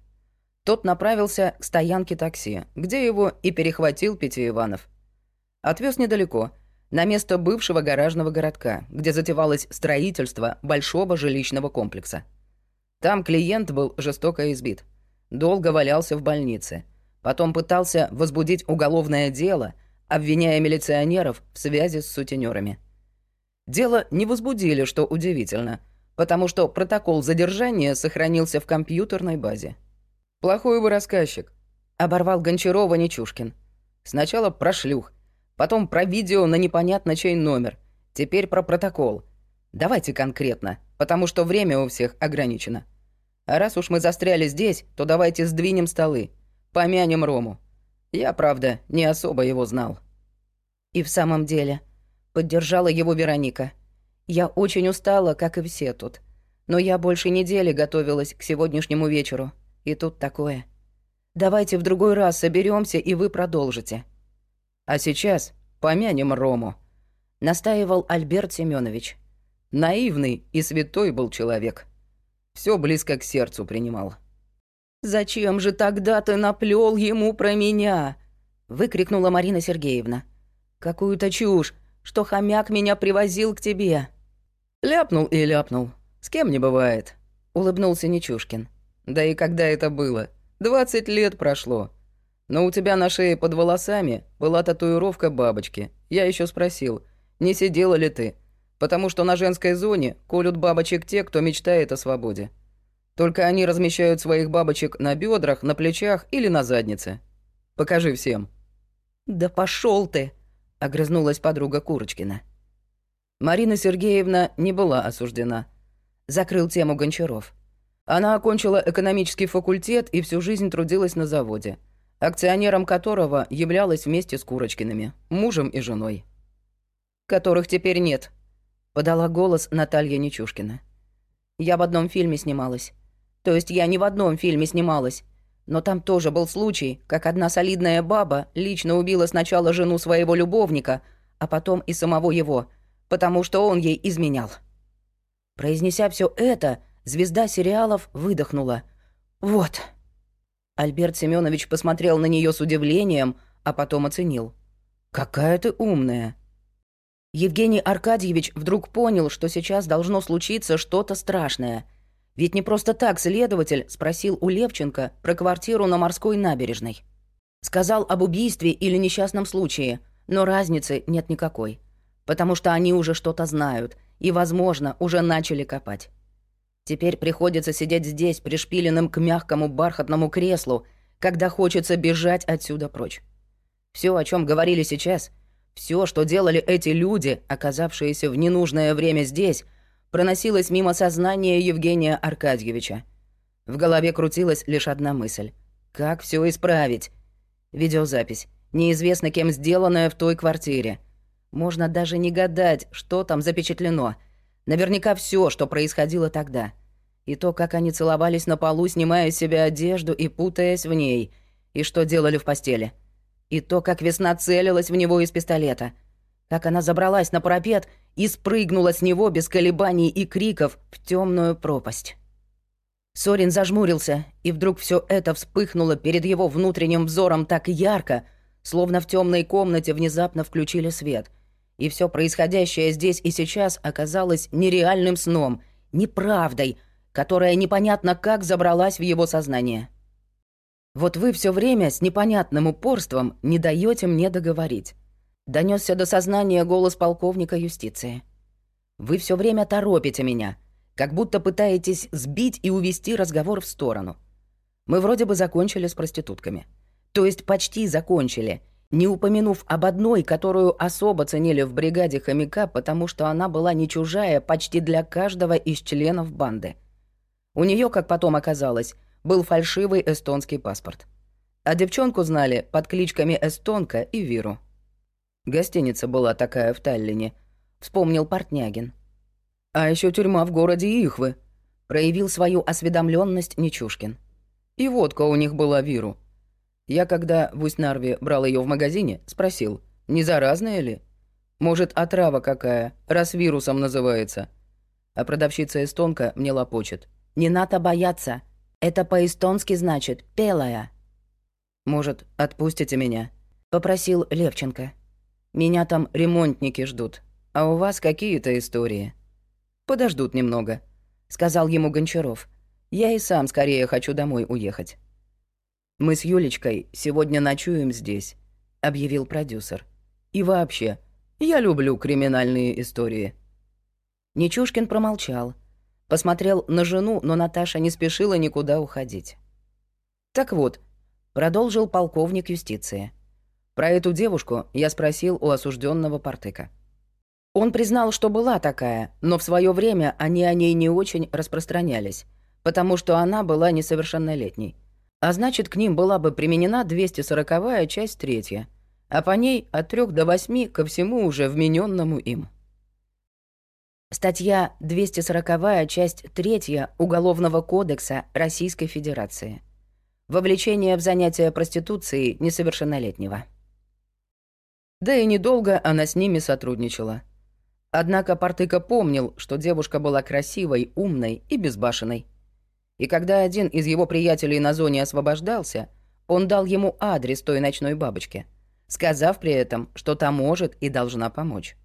Тот направился к стоянке такси, где его и перехватил Петя Иванов. Отвез недалеко, на место бывшего гаражного городка, где затевалось строительство большого жилищного комплекса. Там клиент был жестоко избит. Долго валялся в больнице. Потом пытался возбудить уголовное дело, обвиняя милиционеров в связи с сутенерами. Дело не возбудили, что удивительно — потому что протокол задержания сохранился в компьютерной базе. «Плохой вы рассказчик», — оборвал Гончарова Нечушкин. «Сначала про шлюх, потом про видео на непонятно чей номер, теперь про протокол. Давайте конкретно, потому что время у всех ограничено. А раз уж мы застряли здесь, то давайте сдвинем столы, помянем Рому. Я, правда, не особо его знал». «И в самом деле», — поддержала его Вероника, — я очень устала, как и все тут. Но я больше недели готовилась к сегодняшнему вечеру. И тут такое. Давайте в другой раз соберемся, и вы продолжите. А сейчас помянем Рому. Настаивал Альберт Семенович. Наивный и святой был человек. Все близко к сердцу принимал. «Зачем же тогда ты наплел ему про меня?» — выкрикнула Марина Сергеевна. «Какую-то чушь, что хомяк меня привозил к тебе». «Ляпнул и ляпнул», — «С кем не бывает», — улыбнулся Нечушкин. «Да и когда это было? Двадцать лет прошло. Но у тебя на шее под волосами была татуировка бабочки. Я еще спросил, не сидела ли ты? Потому что на женской зоне колют бабочек те, кто мечтает о свободе. Только они размещают своих бабочек на бедрах, на плечах или на заднице. Покажи всем». «Да пошел ты!» — огрызнулась подруга Курочкина. Марина Сергеевна не была осуждена. Закрыл тему Гончаров. Она окончила экономический факультет и всю жизнь трудилась на заводе, акционером которого являлась вместе с Курочкиными, мужем и женой. «Которых теперь нет», — подала голос Наталья Нечушкина. «Я в одном фильме снималась. То есть я не в одном фильме снималась. Но там тоже был случай, как одна солидная баба лично убила сначала жену своего любовника, а потом и самого его, потому что он ей изменял. Произнеся все это, звезда сериалов выдохнула. «Вот». Альберт Семенович посмотрел на нее с удивлением, а потом оценил. «Какая ты умная». Евгений Аркадьевич вдруг понял, что сейчас должно случиться что-то страшное — ведь не просто так следователь спросил у Левченко про квартиру на морской набережной. Сказал об убийстве или несчастном случае, но разницы нет никакой. Потому что они уже что-то знают и, возможно, уже начали копать. Теперь приходится сидеть здесь, пришпиленным к мягкому бархатному креслу, когда хочется бежать отсюда прочь. Все, о чем говорили сейчас, все, что делали эти люди, оказавшиеся в ненужное время здесь, проносилась мимо сознания Евгения Аркадьевича. В голове крутилась лишь одна мысль. Как все исправить? Видеозапись. Неизвестно кем сделанная в той квартире. Можно даже не гадать, что там запечатлено. Наверняка все, что происходило тогда. И то, как они целовались на полу, снимая с себя одежду и путаясь в ней. И что делали в постели. И то, как весна целилась в него из пистолета. Как она забралась на парапет и спрыгнула с него без колебаний и криков в темную пропасть. Сорин зажмурился, и вдруг все это вспыхнуло перед его внутренним взором так ярко, словно в темной комнате внезапно включили свет. И все происходящее здесь и сейчас оказалось нереальным сном, неправдой, которая непонятно как забралась в его сознание. Вот вы все время с непонятным упорством не даете мне договорить. Донесся до сознания голос полковника юстиции. «Вы все время торопите меня, как будто пытаетесь сбить и увести разговор в сторону. Мы вроде бы закончили с проститутками. То есть почти закончили, не упомянув об одной, которую особо ценили в бригаде хомяка, потому что она была не чужая почти для каждого из членов банды. У нее, как потом оказалось, был фальшивый эстонский паспорт. А девчонку знали под кличками Эстонка и Виру. Гостиница была такая в Таллине, вспомнил Портнягин. А еще тюрьма в городе Ихвы, проявил свою осведомленность Нечушкин. И водка у них была Виру. Я, когда в Усть-Нарве брал ее в магазине, спросил, не заразная ли? Может, отрава какая, раз вирусом называется. А продавщица эстонка мне лопочет. «Не надо бояться. Это по-эстонски значит «пелая». «Может, отпустите меня?» — попросил Левченко. Меня там ремонтники ждут, а у вас какие-то истории. Подождут немного, сказал ему Гончаров. Я и сам скорее хочу домой уехать. Мы с Юлечкой сегодня ночуем здесь, объявил продюсер. И вообще, я люблю криминальные истории. Нечушкин промолчал, посмотрел на жену, но Наташа не спешила никуда уходить. Так вот, продолжил полковник юстиции. Про эту девушку я спросил у осужденного Партыка. Он признал, что была такая, но в свое время они о ней не очень распространялись, потому что она была несовершеннолетней. А значит, к ним была бы применена 240-я часть третья, а по ней от 3 до 8 ко всему уже вмененному им. Статья 240 часть 3 Уголовного кодекса Российской Федерации. Вовлечение в занятия проституцией несовершеннолетнего. Да и недолго она с ними сотрудничала. Однако Партыка помнил, что девушка была красивой, умной и безбашенной. И когда один из его приятелей на зоне освобождался, он дал ему адрес той ночной бабочки, сказав при этом, что та может и должна помочь.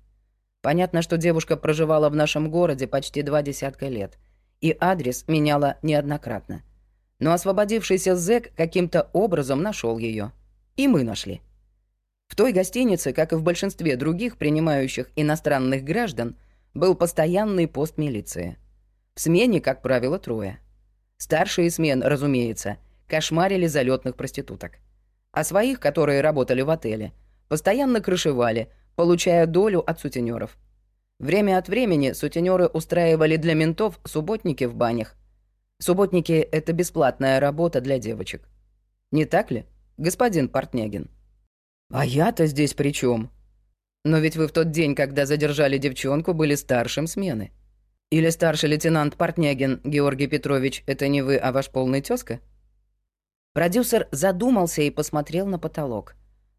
Понятно, что девушка проживала в нашем городе почти два десятка лет и адрес меняла неоднократно. Но освободившийся зэк каким-то образом нашел ее. И мы нашли. В той гостинице, как и в большинстве других принимающих иностранных граждан, был постоянный пост милиции. В смене, как правило, трое. Старшие смен, разумеется, кошмарили залетных проституток. А своих, которые работали в отеле, постоянно крышевали, получая долю от сутенеров. Время от времени сутенеры устраивали для ментов субботники в банях. Субботники — это бесплатная работа для девочек. Не так ли, господин Портнягин? «А я-то здесь при чем? Но ведь вы в тот день, когда задержали девчонку, были старшим смены. Или старший лейтенант Портнягин Георгий Петрович — это не вы, а ваш полный тезка? Продюсер задумался и посмотрел на потолок.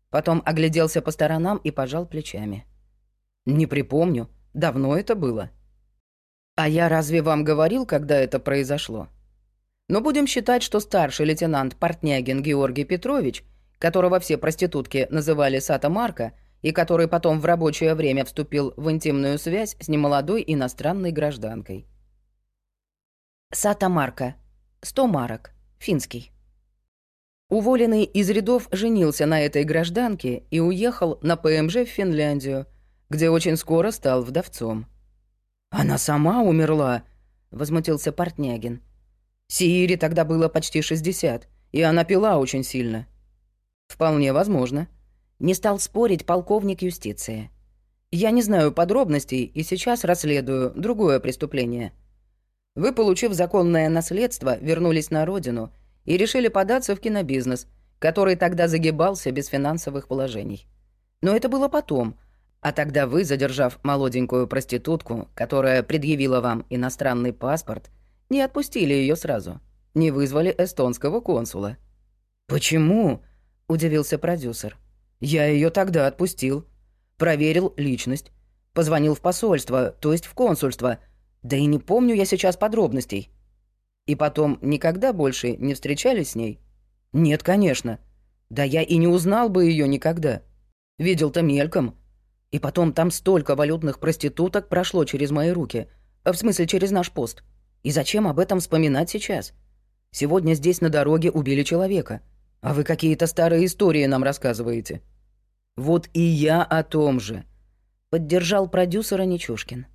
Потом огляделся по сторонам и пожал плечами. «Не припомню. Давно это было». «А я разве вам говорил, когда это произошло?» Но будем считать, что старший лейтенант Портнягин Георгий Петрович которого все проститутки называли Сата Марка, и который потом в рабочее время вступил в интимную связь с немолодой иностранной гражданкой. Сата Марка. 100 марок. Финский. Уволенный из рядов женился на этой гражданке и уехал на ПМЖ в Финляндию, где очень скоро стал вдовцом. «Она сама умерла», — возмутился Портнягин. «Сиире тогда было почти 60, и она пила очень сильно. «Вполне возможно». Не стал спорить полковник юстиции. «Я не знаю подробностей и сейчас расследую другое преступление. Вы, получив законное наследство, вернулись на родину и решили податься в кинобизнес, который тогда загибался без финансовых вложений. Но это было потом, а тогда вы, задержав молоденькую проститутку, которая предъявила вам иностранный паспорт, не отпустили ее сразу, не вызвали эстонского консула». «Почему?» удивился продюсер. «Я ее тогда отпустил. Проверил личность. Позвонил в посольство, то есть в консульство. Да и не помню я сейчас подробностей. И потом никогда больше не встречались с ней? Нет, конечно. Да я и не узнал бы ее никогда. Видел-то мельком. И потом там столько валютных проституток прошло через мои руки. В смысле, через наш пост. И зачем об этом вспоминать сейчас? Сегодня здесь на дороге убили человека. А вы какие-то старые истории нам рассказываете. Вот и я о том же. Поддержал продюсера Нечушкин.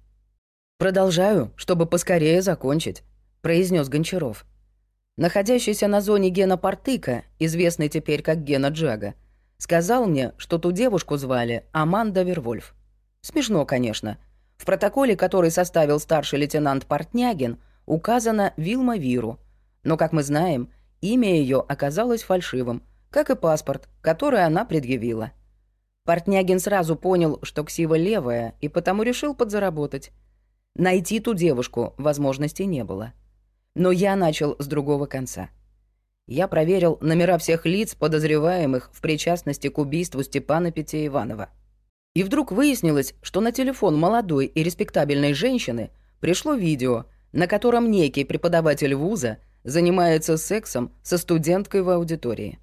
Продолжаю, чтобы поскорее закончить, произнес Гончаров. Находящийся на зоне Гена Портыка, известный теперь как Гена Джага, сказал мне, что ту девушку звали Аманда Вервольф. Смешно, конечно. В протоколе, который составил старший лейтенант Портнягин, указано Вилма Виру. Но, как мы знаем, Имя ее оказалось фальшивым, как и паспорт, который она предъявила. Портнягин сразу понял, что ксива левая, и потому решил подзаработать. Найти ту девушку возможности не было. Но я начал с другого конца. Я проверил номера всех лиц, подозреваемых в причастности к убийству Степана Иванова. И вдруг выяснилось, что на телефон молодой и респектабельной женщины пришло видео, на котором некий преподаватель вуза занимается сексом со студенткой в аудитории.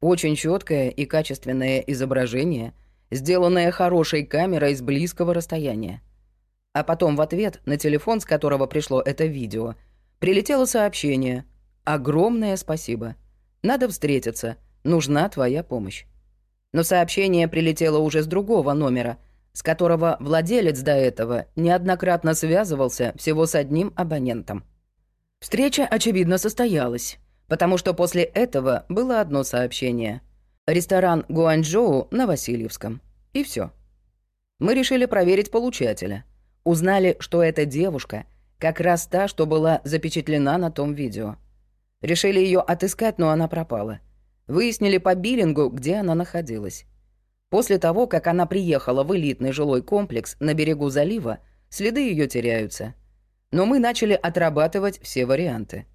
Очень четкое и качественное изображение, сделанное хорошей камерой с близкого расстояния. А потом в ответ на телефон, с которого пришло это видео, прилетело сообщение «Огромное спасибо. Надо встретиться. Нужна твоя помощь». Но сообщение прилетело уже с другого номера, с которого владелец до этого неоднократно связывался всего с одним абонентом. Встреча, очевидно, состоялась, потому что после этого было одно сообщение. Ресторан Гуанчжоу на Васильевском. И все. Мы решили проверить получателя. Узнали, что эта девушка как раз та, что была запечатлена на том видео. Решили ее отыскать, но она пропала. Выяснили по биллингу, где она находилась. После того, как она приехала в элитный жилой комплекс на берегу залива, следы ее теряются — но мы начали отрабатывать все варианты.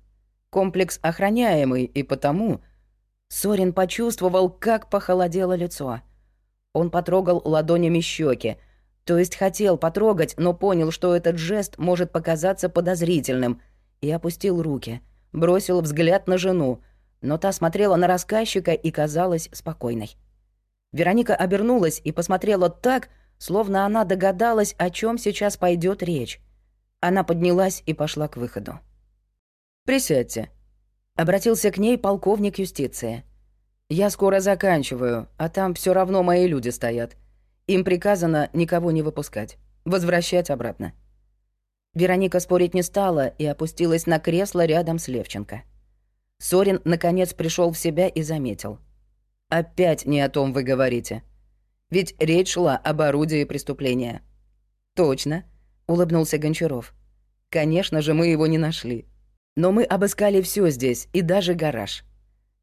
Комплекс охраняемый, и потому... Сорин почувствовал, как похолодело лицо. Он потрогал ладонями щеки, то есть хотел потрогать, но понял, что этот жест может показаться подозрительным, и опустил руки, бросил взгляд на жену, но та смотрела на рассказчика и казалась спокойной. Вероника обернулась и посмотрела так, словно она догадалась, о чем сейчас пойдет речь. Она поднялась и пошла к выходу. «Присядьте», — обратился к ней полковник юстиции. «Я скоро заканчиваю, а там все равно мои люди стоят. Им приказано никого не выпускать, возвращать обратно». Вероника спорить не стала и опустилась на кресло рядом с Левченко. Сорин, наконец, пришел в себя и заметил. «Опять не о том вы говорите. Ведь речь шла об орудии преступления». «Точно», — улыбнулся Гончаров. «Конечно же, мы его не нашли. Но мы обыскали все здесь, и даже гараж.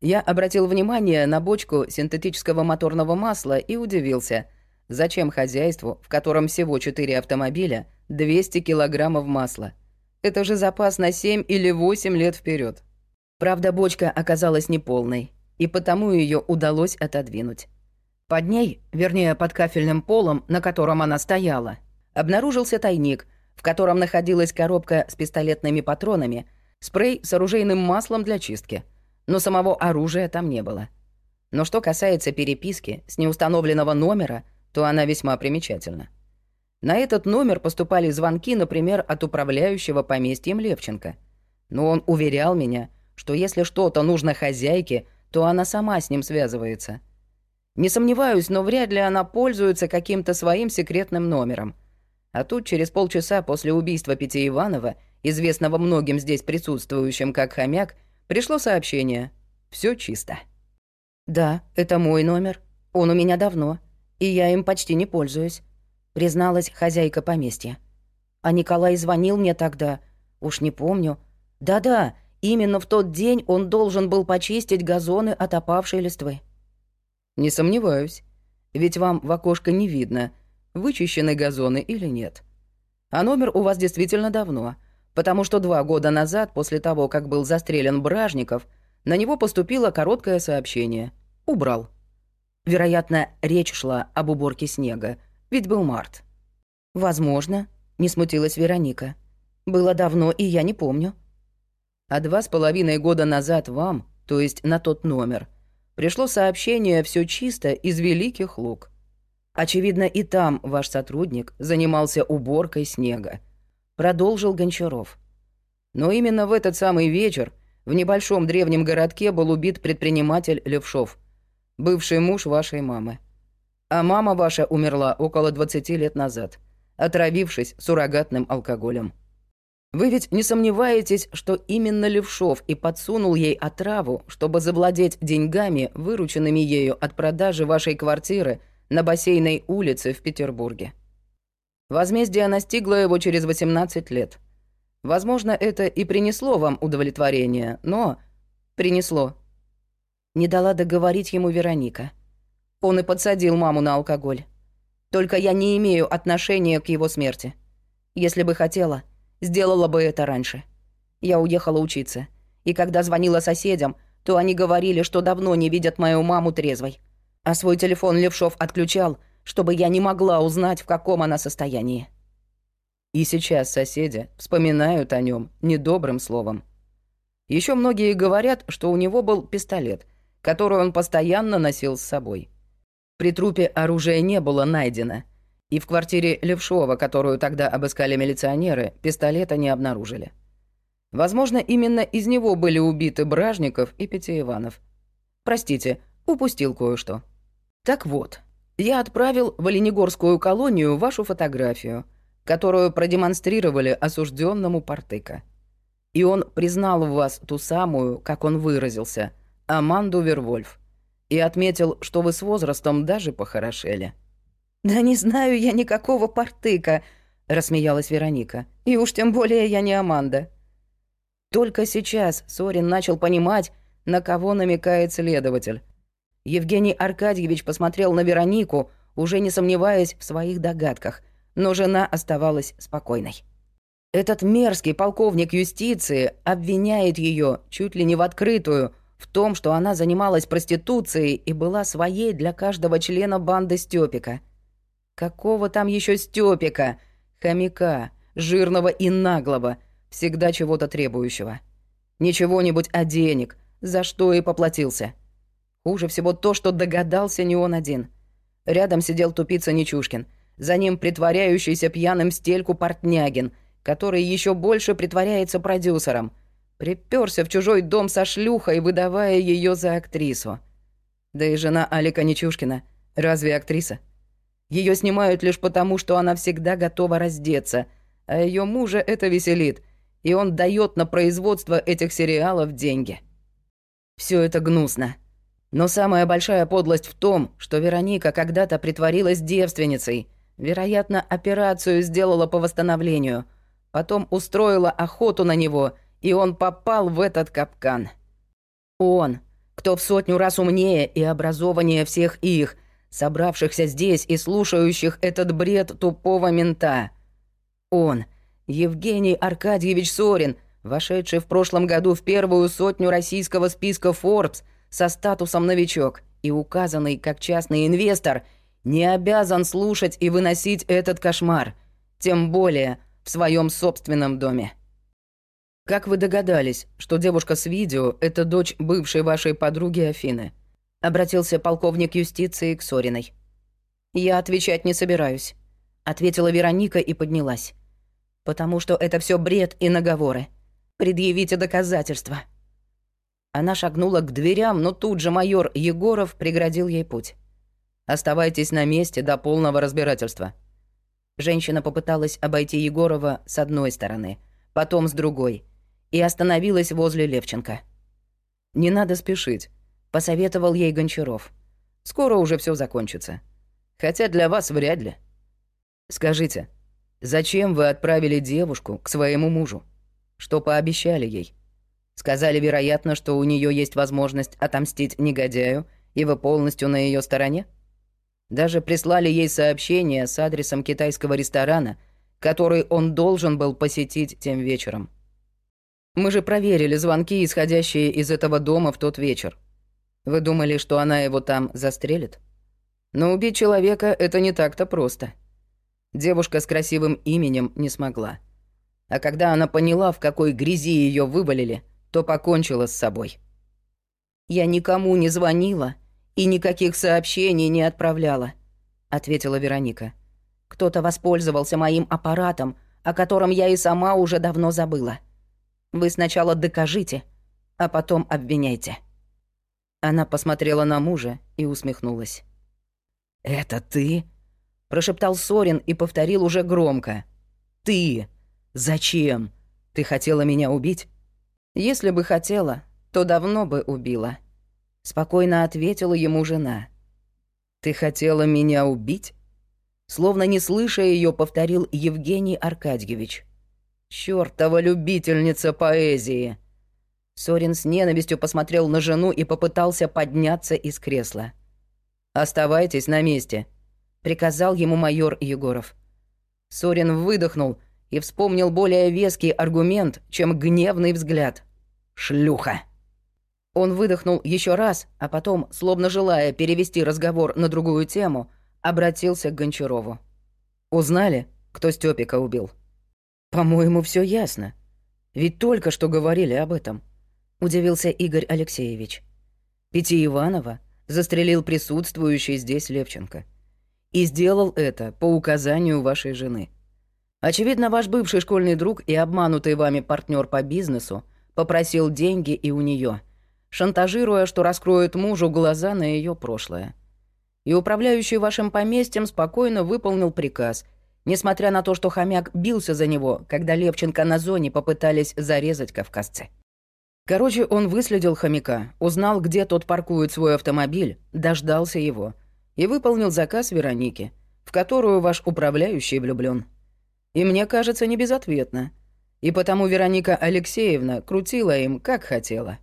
Я обратил внимание на бочку синтетического моторного масла и удивился, зачем хозяйству, в котором всего четыре автомобиля, 200 килограммов масла. Это же запас на 7 или 8 лет вперед. Правда, бочка оказалась неполной, и потому ее удалось отодвинуть. Под ней, вернее, под кафельным полом, на котором она стояла, обнаружился тайник, в котором находилась коробка с пистолетными патронами — спрей с оружейным маслом для чистки, но самого оружия там не было. Но что касается переписки с неустановленного номера, то она весьма примечательна. На этот номер поступали звонки, например, от управляющего поместьем Левченко. Но он уверял меня, что если что-то нужно хозяйке, то она сама с ним связывается. Не сомневаюсь, но вряд ли она пользуется каким-то своим секретным номером. А тут через полчаса после убийства Пяти Иванова известного многим здесь присутствующим как хомяк, пришло сообщение. Все чисто. «Да, это мой номер. Он у меня давно, и я им почти не пользуюсь», — призналась хозяйка поместья. «А Николай звонил мне тогда, уж не помню. Да-да, именно в тот день он должен был почистить газоны от опавшей листвы». «Не сомневаюсь. Ведь вам в окошко не видно, вычищены газоны или нет. А номер у вас действительно давно — потому что два года назад, после того, как был застрелен Бражников, на него поступило короткое сообщение. Убрал. Вероятно, речь шла об уборке снега, ведь был март. «Возможно», — не смутилась Вероника. «Было давно, и я не помню». А два с половиной года назад вам, то есть на тот номер, пришло сообщение все чисто из Великих Луг. Очевидно, и там ваш сотрудник занимался уборкой снега продолжил Гончаров. Но именно в этот самый вечер в небольшом древнем городке был убит предприниматель Левшов, бывший муж вашей мамы. А мама ваша умерла около 20 лет назад, отравившись суррогатным алкоголем. Вы ведь не сомневаетесь, что именно Левшов и подсунул ей отраву, чтобы завладеть деньгами, вырученными ею от продажи вашей квартиры на бассейной улице в Петербурге. Возмездие настигло его через 18 лет. Возможно, это и принесло вам удовлетворение, но... Принесло. Не дала договорить ему Вероника. Он и подсадил маму на алкоголь. Только я не имею отношения к его смерти. Если бы хотела, сделала бы это раньше. Я уехала учиться. И когда звонила соседям, то они говорили, что давно не видят мою маму трезвой. А свой телефон Левшов отключал — чтобы я не могла узнать, в каком она состоянии. И сейчас соседи вспоминают о нем недобрым словом. Еще многие говорят, что у него был пистолет, который он постоянно носил с собой. При трупе оружия не было найдено, и в квартире Левшова, которую тогда обыскали милиционеры, пистолета не обнаружили. Возможно, именно из него были убиты Бражников и Пятииванов. Простите, упустил кое-что. Так вот, я отправил в Оленегорскую колонию вашу фотографию, которую продемонстрировали осужденному Портыка. И он признал в вас ту самую, как он выразился, Аманду Вервольф, и отметил, что вы с возрастом даже похорошели. «Да не знаю я никакого Портыка», — рассмеялась Вероника. «И уж тем более я не Аманда». Только сейчас Сорин начал понимать, на кого намекает следователь, Евгений Аркадьевич посмотрел на Веронику, уже не сомневаясь в своих догадках, но жена оставалась спокойной. Этот мерзкий полковник юстиции обвиняет ее чуть ли не в открытую в том, что она занималась проституцией и была своей для каждого члена банды Стёпика. Какого там еще Стёпика? Хомяка, жирного и наглого, всегда чего-то требующего. Ничего-нибудь, а денег, за что и поплатился. Хуже всего то, что догадался не он один. Рядом сидел тупица Нечушкин. За ним притворяющийся пьяным стельку Портнягин. который еще больше притворяется продюсером. Приперся в чужой дом со шлюхой, выдавая ее за актрису. Да и жена Алика Нечушкина. Разве актриса? Ее снимают лишь потому, что она всегда готова раздеться, а ее мужа это веселит, и он дает на производство этих сериалов деньги. Все это гнусно. Но самая большая подлость в том, что Вероника когда-то притворилась девственницей. Вероятно, операцию сделала по восстановлению. Потом устроила охоту на него, и он попал в этот капкан. Он, кто в сотню раз умнее и образованнее всех их, собравшихся здесь и слушающих этот бред тупого мента. Он, Евгений Аркадьевич Сорин, вошедший в прошлом году в первую сотню российского списка Forbes со статусом «новичок» и указанный как частный инвестор, не обязан слушать и выносить этот кошмар, тем более в своем собственном доме. «Как вы догадались, что девушка с видео — это дочь бывшей вашей подруги Афины?» — обратился полковник юстиции к Сориной. «Я отвечать не собираюсь», — ответила Вероника и поднялась. «Потому что это все бред и наговоры. Предъявите доказательства». Она шагнула к дверям, но тут же майор Егоров преградил ей путь. «Оставайтесь на месте до полного разбирательства». Женщина попыталась обойти Егорова с одной стороны, потом с другой — и остановилась возле Левченко. «Не надо спешить», — посоветовал ей Гончаров. «Скоро уже все закончится. Хотя для вас вряд ли. Скажите, зачем вы отправили девушку к своему мужу? Что пообещали ей? Сказали, вероятно, что у нее есть возможность отомстить негодяю, и вы полностью на ее стороне? Даже прислали ей сообщение с адресом китайского ресторана, который он должен был посетить тем вечером. Мы же проверили звонки, исходящие из этого дома в тот вечер. Вы думали, что она его там застрелит? Но убить человека — это не так-то просто. Девушка с красивым именем не смогла. А когда она поняла, в какой грязи ее вывалили, то покончила с собой. «Я никому не звонила и никаких сообщений не отправляла», — ответила Вероника. «Кто-то воспользовался моим аппаратом, о котором я и сама уже давно забыла». Вы сначала докажите, а потом обвиняйте». Она посмотрела на мужа и усмехнулась. «Это ты?» — прошептал Сорин и повторил уже громко. «Ты? Зачем? Ты хотела меня убить?» «Если бы хотела, то давно бы убила», — спокойно ответила ему жена. «Ты хотела меня убить?» Словно не слыша ее, повторил Евгений Аркадьевич. Чёртова любительница поэзии!» Сорин с ненавистью посмотрел на жену и попытался подняться из кресла. «Оставайтесь на месте», — приказал ему майор Егоров. Сорин выдохнул и вспомнил более веский аргумент, чем гневный взгляд. «Шлюха!» Он выдохнул еще раз, а потом, словно желая перевести разговор на другую тему, обратился к Гончарову. «Узнали, кто Стёпика убил?» «По-моему, все ясно. Ведь только что говорили об этом», — удивился Игорь Алексеевич. Пяти Иванова застрелил присутствующий здесь Левченко. И сделал это по указанию вашей жены. Очевидно, ваш бывший школьный друг и обманутый вами партнер по бизнесу попросил деньги и у нее, шантажируя, что раскроет мужу глаза на ее прошлое. И управляющий вашим поместьем спокойно выполнил приказ — несмотря на то, что хомяк бился за него, когда Левченко на зоне попытались зарезать кавказцы. Короче, он выследил хомяка, узнал, где тот паркует свой автомобиль, дождался его и выполнил заказ Вероники, в которую ваш управляющий влюблён. И мне кажется, не безответно. И потому Вероника Алексеевна крутила им, как хотела.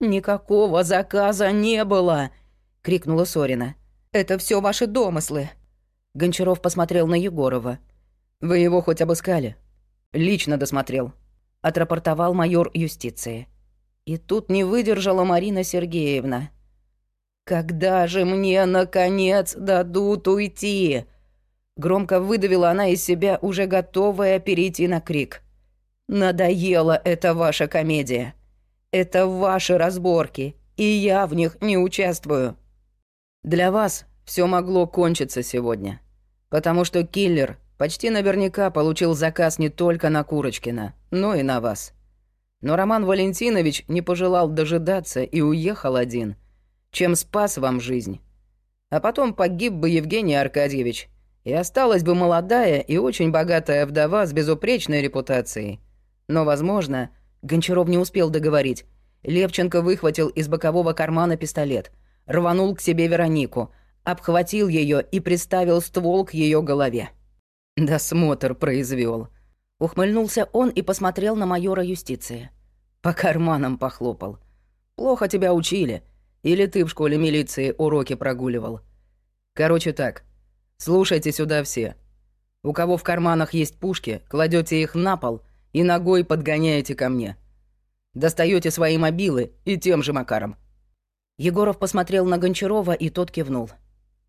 «Никакого заказа не было!» — крикнула Сорина. «Это все ваши домыслы!» Гончаров посмотрел на Егорова. «Вы его хоть обыскали?» «Лично досмотрел», — отрапортовал майор юстиции. И тут не выдержала Марина Сергеевна. «Когда же мне, наконец, дадут уйти?» Громко выдавила она из себя, уже готовая перейти на крик. «Надоела эта ваша комедия. Это ваши разборки, и я в них не участвую. Для вас все могло кончиться сегодня потому что киллер почти наверняка получил заказ не только на Курочкина, но и на вас. Но Роман Валентинович не пожелал дожидаться и уехал один, чем спас вам жизнь. А потом погиб бы Евгений Аркадьевич, и осталась бы молодая и очень богатая вдова с безупречной репутацией. Но, возможно, Гончаров не успел договорить. Левченко выхватил из бокового кармана пистолет, рванул к себе Веронику, обхватил ее и приставил ствол к ее голове. Досмотр произвел. Ухмыльнулся он и посмотрел на майора юстиции. По карманам похлопал. «Плохо тебя учили. Или ты в школе милиции уроки прогуливал. Короче так, слушайте сюда все. У кого в карманах есть пушки, кладете их на пол и ногой подгоняете ко мне. Достаете свои мобилы и тем же макаром». Егоров посмотрел на Гончарова, и тот кивнул.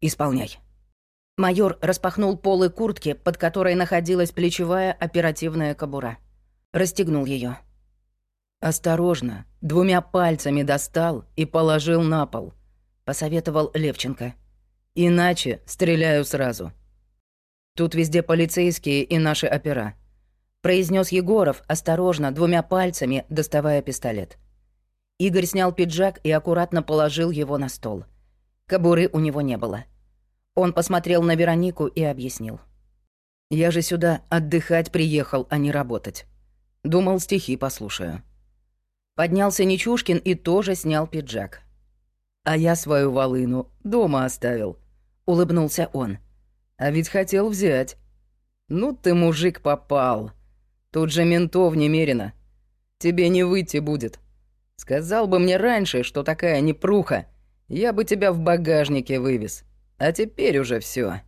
«Исполняй». Майор распахнул полы куртки, под которой находилась плечевая оперативная кобура. Расстегнул ее. «Осторожно, двумя пальцами достал и положил на пол», — посоветовал Левченко. «Иначе стреляю сразу». «Тут везде полицейские и наши опера», — произнес Егоров, осторожно, двумя пальцами доставая пистолет. Игорь снял пиджак и аккуратно положил его на стол. Кобуры у него не было. Он посмотрел на Веронику и объяснил. «Я же сюда отдыхать приехал, а не работать. Думал, стихи послушаю». Поднялся Нечушкин и тоже снял пиджак. «А я свою волыну дома оставил», — улыбнулся он. «А ведь хотел взять». «Ну ты, мужик, попал. Тут же ментов немерено. Тебе не выйти будет. Сказал бы мне раньше, что такая непруха, я бы тебя в багажнике вывез». А теперь уже все.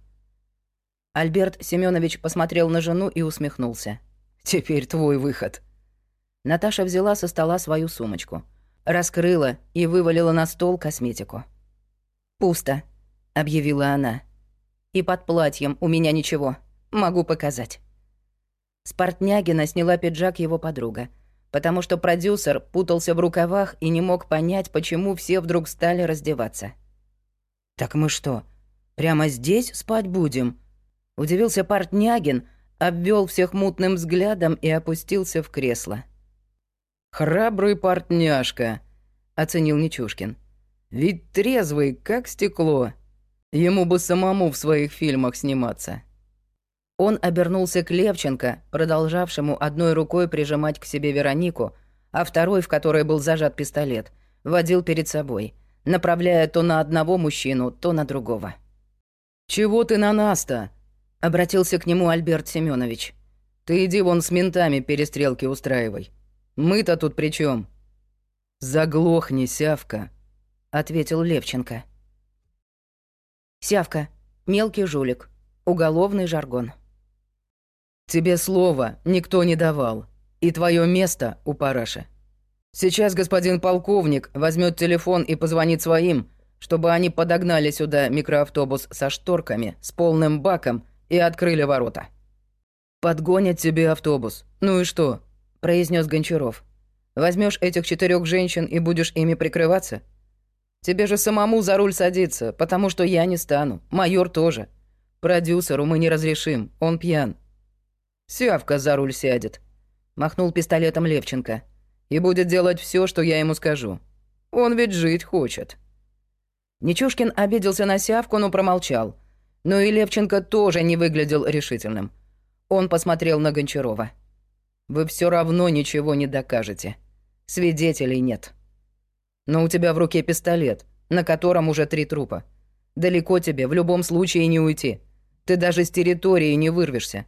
Альберт Семенович посмотрел на жену и усмехнулся. «Теперь твой выход». Наташа взяла со стола свою сумочку, раскрыла и вывалила на стол косметику. «Пусто», — объявила она. «И под платьем у меня ничего. Могу показать». С Портнягина сняла пиджак его подруга, потому что продюсер путался в рукавах и не мог понять, почему все вдруг стали раздеваться. «Так мы что, Прямо здесь спать будем?» Удивился Портнягин, обвел всех мутным взглядом и опустился в кресло. «Храбрый портняшка», — оценил Нечушкин. «Ведь трезвый, как стекло. Ему бы самому в своих фильмах сниматься». Он обернулся к Левченко, продолжавшему одной рукой прижимать к себе Веронику, а второй, в которой был зажат пистолет, водил перед собой, направляя то на одного мужчину, то на другого. «Чего ты на нас-то?» — обратился к нему Альберт Семенович. «Ты иди вон с ментами перестрелки устраивай. Мы-то тут при чем? «Заглохни, сявка», — ответил Левченко. «Сявка, мелкий жулик, уголовный жаргон». «Тебе слова никто не давал, и твое место у параши. Сейчас господин полковник возьмет телефон и позвонит своим, чтобы они подогнали сюда микроавтобус со шторками, с полным баком и открыли ворота. «Подгонят тебе автобус. Ну и что?» – произнес Гончаров. Возьмешь этих четырех женщин и будешь ими прикрываться? Тебе же самому за руль садиться, потому что я не стану. Майор тоже. Продюсеру мы не разрешим, он пьян. Сявка за руль сядет. Махнул пистолетом Левченко. И будет делать все, что я ему скажу. Он ведь жить хочет. Нечушкин обиделся на сявку, но промолчал. Но и Левченко тоже не выглядел решительным. Он посмотрел на Гончарова. «Вы все равно ничего не докажете. Свидетелей нет. Но у тебя в руке пистолет, на котором уже три трупа. Далеко тебе в любом случае не уйти. Ты даже с территории не вырвешься.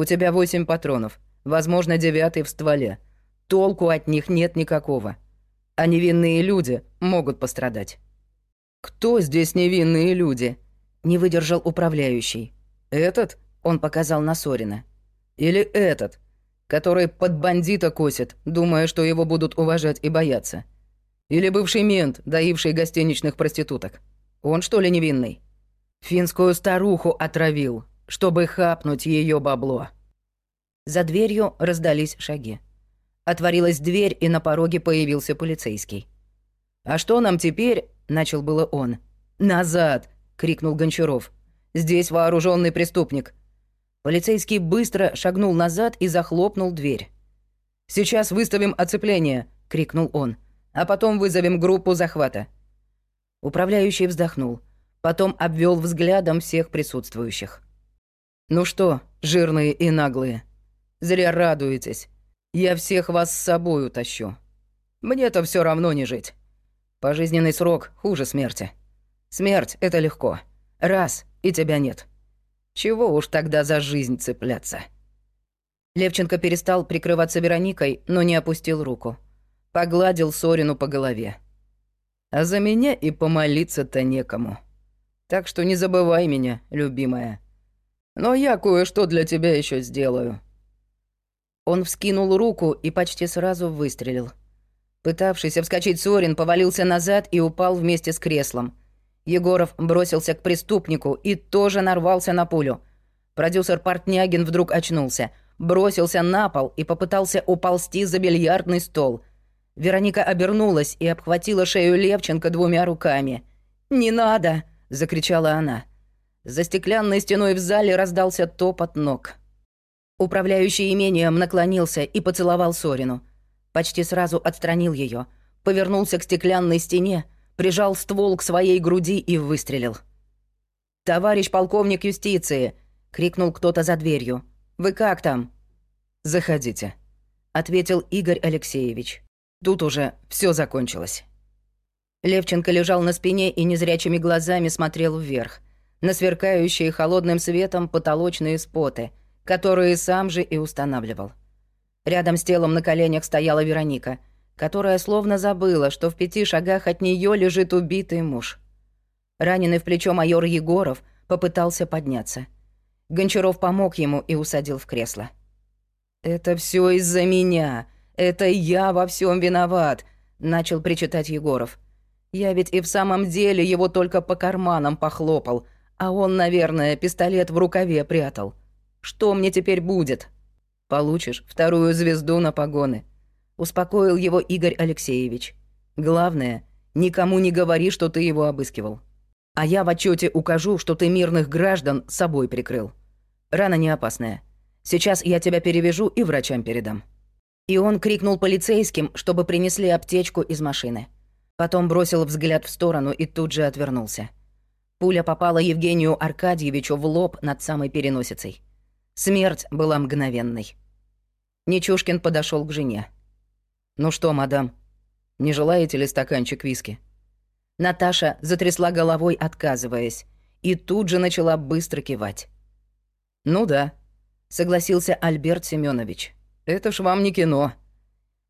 У тебя восемь патронов, возможно, девятый в стволе. Толку от них нет никакого. А невинные люди могут пострадать». «Кто здесь невинные люди?» — не выдержал управляющий. «Этот?» — он показал на Сорина. «Или этот, который под бандита косит, думая, что его будут уважать и бояться? Или бывший мент, доивший гостиничных проституток? Он что ли невинный? Финскую старуху отравил, чтобы хапнуть ее бабло». За дверью раздались шаги. Отворилась дверь, и на пороге появился полицейский. «А что нам теперь?» начал было он. «Назад!» — крикнул Гончаров. «Здесь вооруженный преступник». Полицейский быстро шагнул назад и захлопнул дверь. «Сейчас выставим оцепление!» — крикнул он. «А потом вызовем группу захвата». Управляющий вздохнул. Потом обвел взглядом всех присутствующих. «Ну что, жирные и наглые, зря радуетесь. Я всех вас с собой утащу. Мне-то все равно не жить. Пожизненный срок хуже смерти. Смерть — это легко. Раз — и тебя нет. Чего уж тогда за жизнь цепляться?» Левченко перестал прикрываться Вероникой, но не опустил руку. Погладил Сорину по голове. «А за меня и помолиться-то некому. Так что не забывай меня, любимая. Но я кое-что для тебя еще сделаю». Он вскинул руку и почти сразу выстрелил. Пытавшийся вскочить Сорин повалился назад и упал вместе с креслом. Егоров бросился к преступнику и тоже нарвался на пулю. Продюсер Портнягин вдруг очнулся, бросился на пол и попытался уползти за бильярдный стол. Вероника обернулась и обхватила шею Левченко двумя руками. «Не надо!» — закричала она. За стеклянной стеной в зале раздался топот ног. Управляющий имением наклонился и поцеловал Сорину. Почти сразу отстранил ее, повернулся к стеклянной стене, прижал ствол к своей груди и выстрелил. «Товарищ полковник юстиции!» — крикнул кто-то за дверью. «Вы как там?» «Заходите», — ответил Игорь Алексеевич. «Тут уже все закончилось». Левченко лежал на спине и незрячими глазами смотрел вверх, на сверкающие холодным светом потолочные споты, которые сам же и устанавливал. Рядом с телом на коленях стояла Вероника — которая словно забыла, что в пяти шагах от нее лежит убитый муж. Раненый в плечо майор Егоров попытался подняться. Гончаров помог ему и усадил в кресло. «Это все из-за меня. Это я во всем виноват», — начал причитать Егоров. «Я ведь и в самом деле его только по карманам похлопал, а он, наверное, пистолет в рукаве прятал. Что мне теперь будет? Получишь вторую звезду на погоны успокоил его Игорь Алексеевич. Главное, никому не говори, что ты его обыскивал. А я в отчете укажу, что ты мирных граждан с собой прикрыл. Рана не опасная. Сейчас я тебя перевяжу и врачам передам». И он крикнул полицейским, чтобы принесли аптечку из машины. Потом бросил взгляд в сторону и тут же отвернулся. Пуля попала Евгению Аркадьевичу в лоб над самой переносицей. Смерть была мгновенной. Нечушкин подошел к жене. «Ну что, мадам, не желаете ли стаканчик виски?» Наташа затрясла головой, отказываясь, и тут же начала быстро кивать. «Ну да», — согласился Альберт Семенович. «Это ж вам не кино».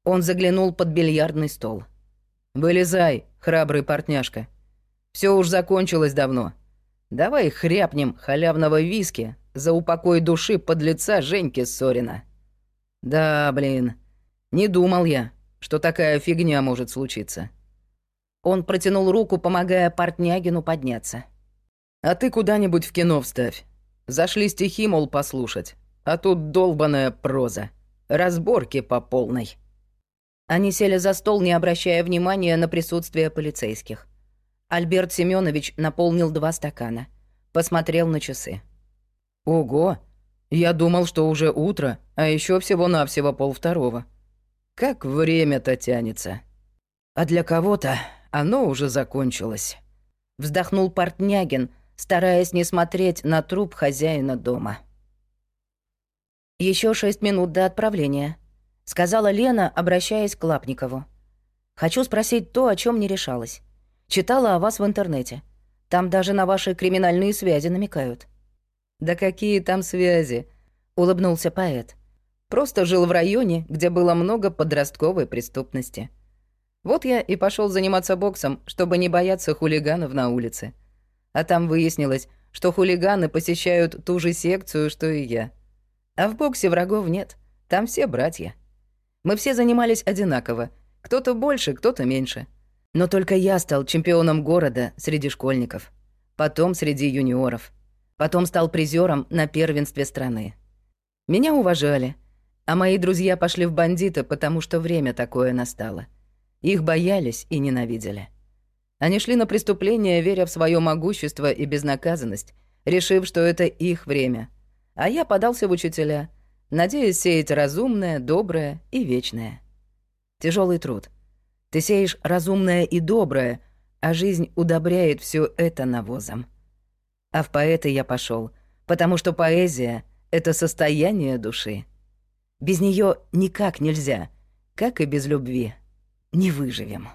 Он заглянул под бильярдный стол. «Вылезай, храбрый портняшка. Все уж закончилось давно. Давай хряпнем халявного виски за упокой души подлеца Женьки Сорина». «Да, блин, не думал я, что такая фигня может случиться. Он протянул руку, помогая Портнягину подняться. «А ты куда-нибудь в кино вставь. Зашли стихи, мол, послушать. А тут долбаная проза. Разборки по полной». Они сели за стол, не обращая внимания на присутствие полицейских. Альберт Семенович наполнил два стакана. Посмотрел на часы. «Ого! Я думал, что уже утро, а еще всего-навсего полвторого. Как время-то тянется. А для кого-то оно уже закончилось. Вздохнул Портнягин, стараясь не смотреть на труп хозяина дома. Еще шесть минут до отправления», — сказала Лена, обращаясь к Лапникову. «Хочу спросить то, о чем не решалась. Читала о вас в интернете. Там даже на ваши криминальные связи намекают». «Да какие там связи?» — улыбнулся поэт. Просто жил в районе, где было много подростковой преступности. Вот я и пошел заниматься боксом, чтобы не бояться хулиганов на улице. А там выяснилось, что хулиганы посещают ту же секцию, что и я. А в боксе врагов нет, там все братья. Мы все занимались одинаково, кто-то больше, кто-то меньше. Но только я стал чемпионом города среди школьников, потом среди юниоров, потом стал призером на первенстве страны. Меня уважали — а мои друзья пошли в бандиты, потому что время такое настало. Их боялись и ненавидели. Они шли на преступления, веря в свое могущество и безнаказанность, решив, что это их время. а я подался в учителя, надеясь сеять разумное, доброе и вечное. Тяжелый труд. Ты сеешь разумное и доброе, а жизнь удобряет все это навозом. А в поэты я пошел, потому что поэзия — это состояние души. Без нее никак нельзя, как и без любви. Не выживем.